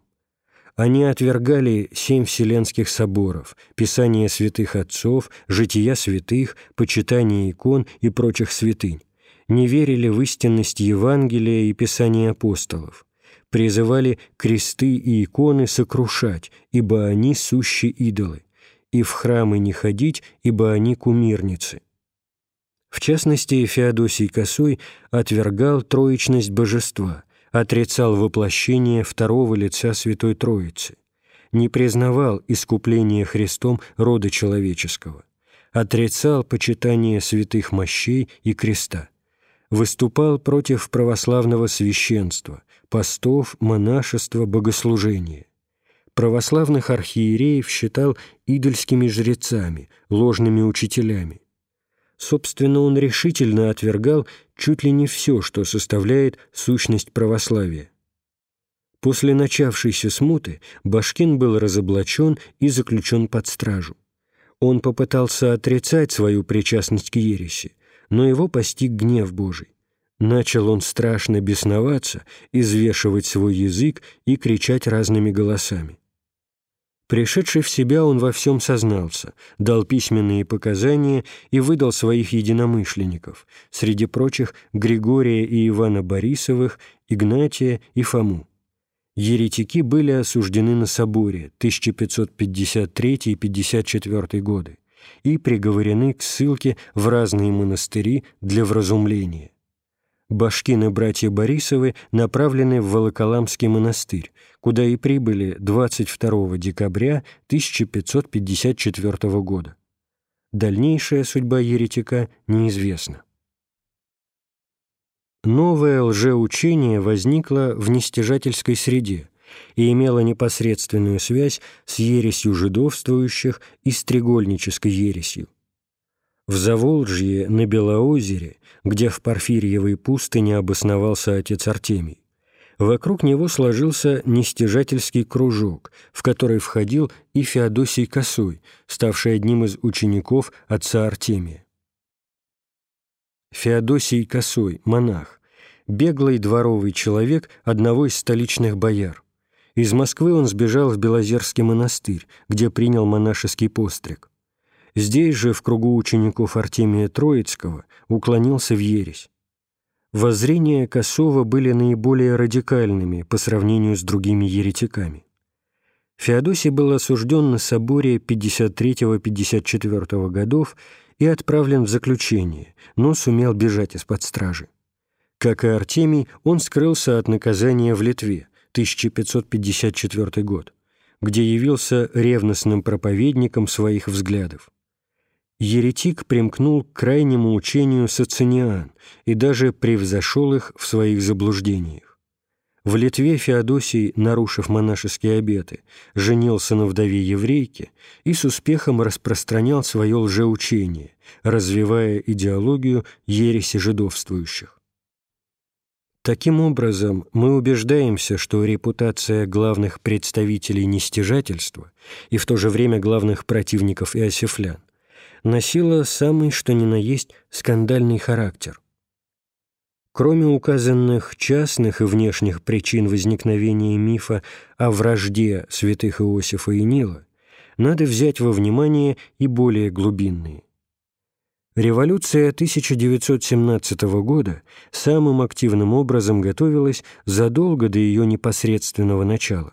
Они отвергали семь вселенских соборов, писание святых отцов, жития святых, почитание икон и прочих святынь, не верили в истинность Евангелия и писания апостолов, призывали кресты и иконы сокрушать, ибо они сущи идолы, и в храмы не ходить, ибо они кумирницы. В частности, Феодосий Косой отвергал троичность божества – отрицал воплощение второго лица Святой Троицы, не признавал искупление Христом рода человеческого, отрицал почитание святых мощей и креста, выступал против православного священства, постов, монашества, богослужения. Православных архиереев считал идольскими жрецами, ложными учителями. Собственно, он решительно отвергал чуть ли не все, что составляет сущность православия. После начавшейся смуты Башкин был разоблачен и заключен под стражу. Он попытался отрицать свою причастность к ереси, но его постиг гнев Божий. Начал он страшно бесноваться, извешивать свой язык и кричать разными голосами. Пришедший в себя, он во всем сознался, дал письменные показания и выдал своих единомышленников, среди прочих Григория и Ивана Борисовых, Игнатия и Фому. Еретики были осуждены на соборе 1553-54 годы и приговорены к ссылке в разные монастыри для вразумления. Башкины братья Борисовы направлены в Волоколамский монастырь, куда и прибыли 22 декабря 1554 года. Дальнейшая судьба еретика неизвестна. Новое лжеучение возникло в нестяжательской среде и имело непосредственную связь с ересью жидовствующих и стрегольнической ересью. В Заволжье, на Белоозере, где в Порфирьевой пустыне обосновался отец Артемий, вокруг него сложился нестяжательский кружок, в который входил и Феодосий Косой, ставший одним из учеников отца Артемия. Феодосий Косой, монах, беглый дворовый человек одного из столичных бояр. Из Москвы он сбежал в Белозерский монастырь, где принял монашеский постриг. Здесь же, в кругу учеников Артемия Троицкого, уклонился в ересь. Воззрения Косова были наиболее радикальными по сравнению с другими еретиками. Феодосий был осужден на соборе 53-54 годов и отправлен в заключение, но сумел бежать из-под стражи. Как и Артемий, он скрылся от наказания в Литве, 1554 год, где явился ревностным проповедником своих взглядов еретик примкнул к крайнему учению социниан и даже превзошел их в своих заблуждениях. В Литве Феодосий, нарушив монашеские обеты, женился на вдове еврейке и с успехом распространял свое лжеучение, развивая идеологию ереси жидовствующих. Таким образом, мы убеждаемся, что репутация главных представителей нестяжательства и в то же время главных противников иосифлян носила самый что ни на есть скандальный характер. Кроме указанных частных и внешних причин возникновения мифа о вражде святых Иосифа и Нила, надо взять во внимание и более глубинные. Революция 1917 года самым активным образом готовилась задолго до ее непосредственного начала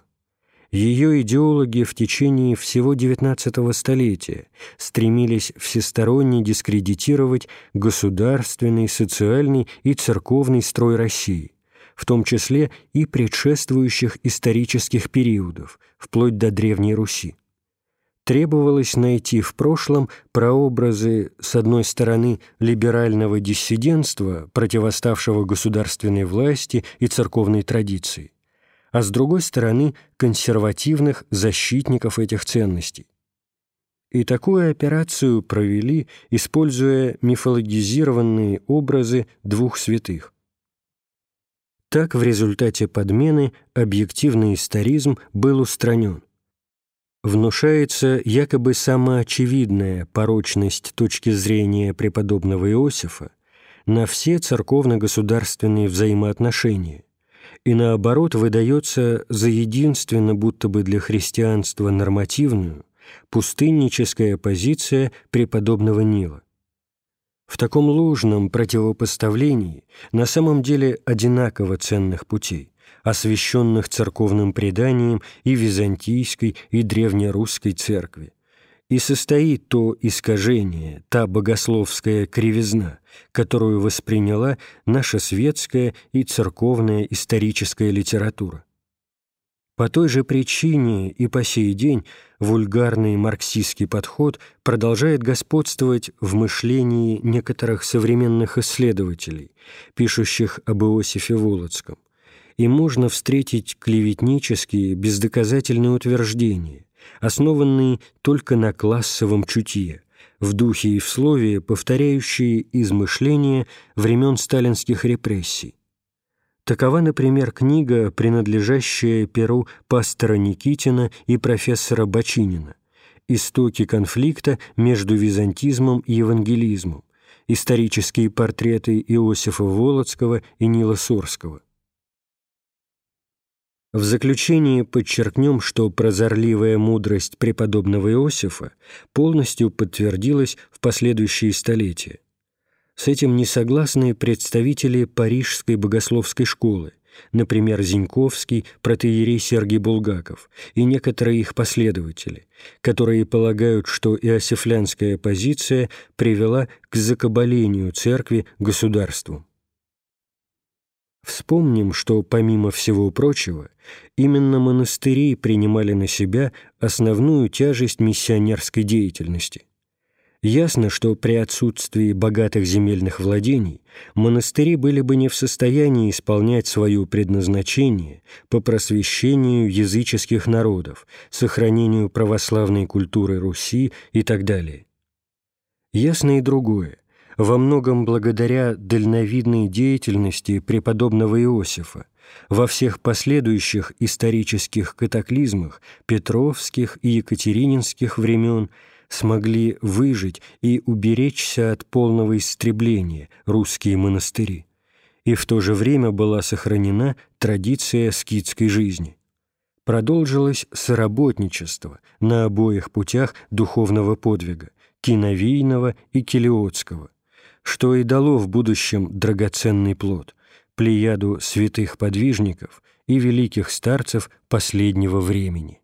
ее идеологи в течение всего XIX столетия стремились всесторонне дискредитировать государственный, социальный и церковный строй России, в том числе и предшествующих исторических периодов, вплоть до Древней Руси. Требовалось найти в прошлом прообразы, с одной стороны, либерального диссидентства, противоставшего государственной власти и церковной традиции, а с другой стороны, консервативных защитников этих ценностей. И такую операцию провели, используя мифологизированные образы двух святых. Так в результате подмены объективный историзм был устранен. Внушается якобы самоочевидная порочность точки зрения преподобного Иосифа на все церковно-государственные взаимоотношения, и наоборот выдается за единственно будто бы для христианства нормативную, пустынническая позиция преподобного Нила. В таком ложном противопоставлении на самом деле одинаково ценных путей, освященных церковным преданием и византийской, и древнерусской церкви, и состоит то искажение, та богословская кривизна, которую восприняла наша светская и церковная историческая литература. По той же причине и по сей день вульгарный марксистский подход продолжает господствовать в мышлении некоторых современных исследователей, пишущих об Иосифе Волоцком, и можно встретить клеветнические, бездоказательные утверждения, основанные только на классовом чутье, в духе и в слове повторяющие измышления времен сталинских репрессий, Такова, например, книга, принадлежащая перу пастора Никитина и профессора Бочинина «Истоки конфликта между византизмом и евангелизмом. Исторические портреты Иосифа Волоцкого и Нила Сорского». В заключение подчеркнем, что прозорливая мудрость преподобного Иосифа полностью подтвердилась в последующие столетия. С этим не согласны представители Парижской богословской школы, например, Зиньковский, протеерей Сергий Булгаков и некоторые их последователи, которые полагают, что иосифлянская позиция привела к закабалению церкви государству. Вспомним, что, помимо всего прочего, именно монастыри принимали на себя основную тяжесть миссионерской деятельности. Ясно, что при отсутствии богатых земельных владений монастыри были бы не в состоянии исполнять свое предназначение по просвещению языческих народов, сохранению православной культуры Руси и так далее. Ясно и другое. Во многом благодаря дальновидной деятельности преподобного Иосифа, во всех последующих исторических катаклизмах Петровских и Екатерининских времен – смогли выжить и уберечься от полного истребления русские монастыри, и в то же время была сохранена традиция скитской жизни. Продолжилось соработничество на обоих путях духовного подвига, киновийного и келиотского, что и дало в будущем драгоценный плод, плеяду святых подвижников и великих старцев последнего времени.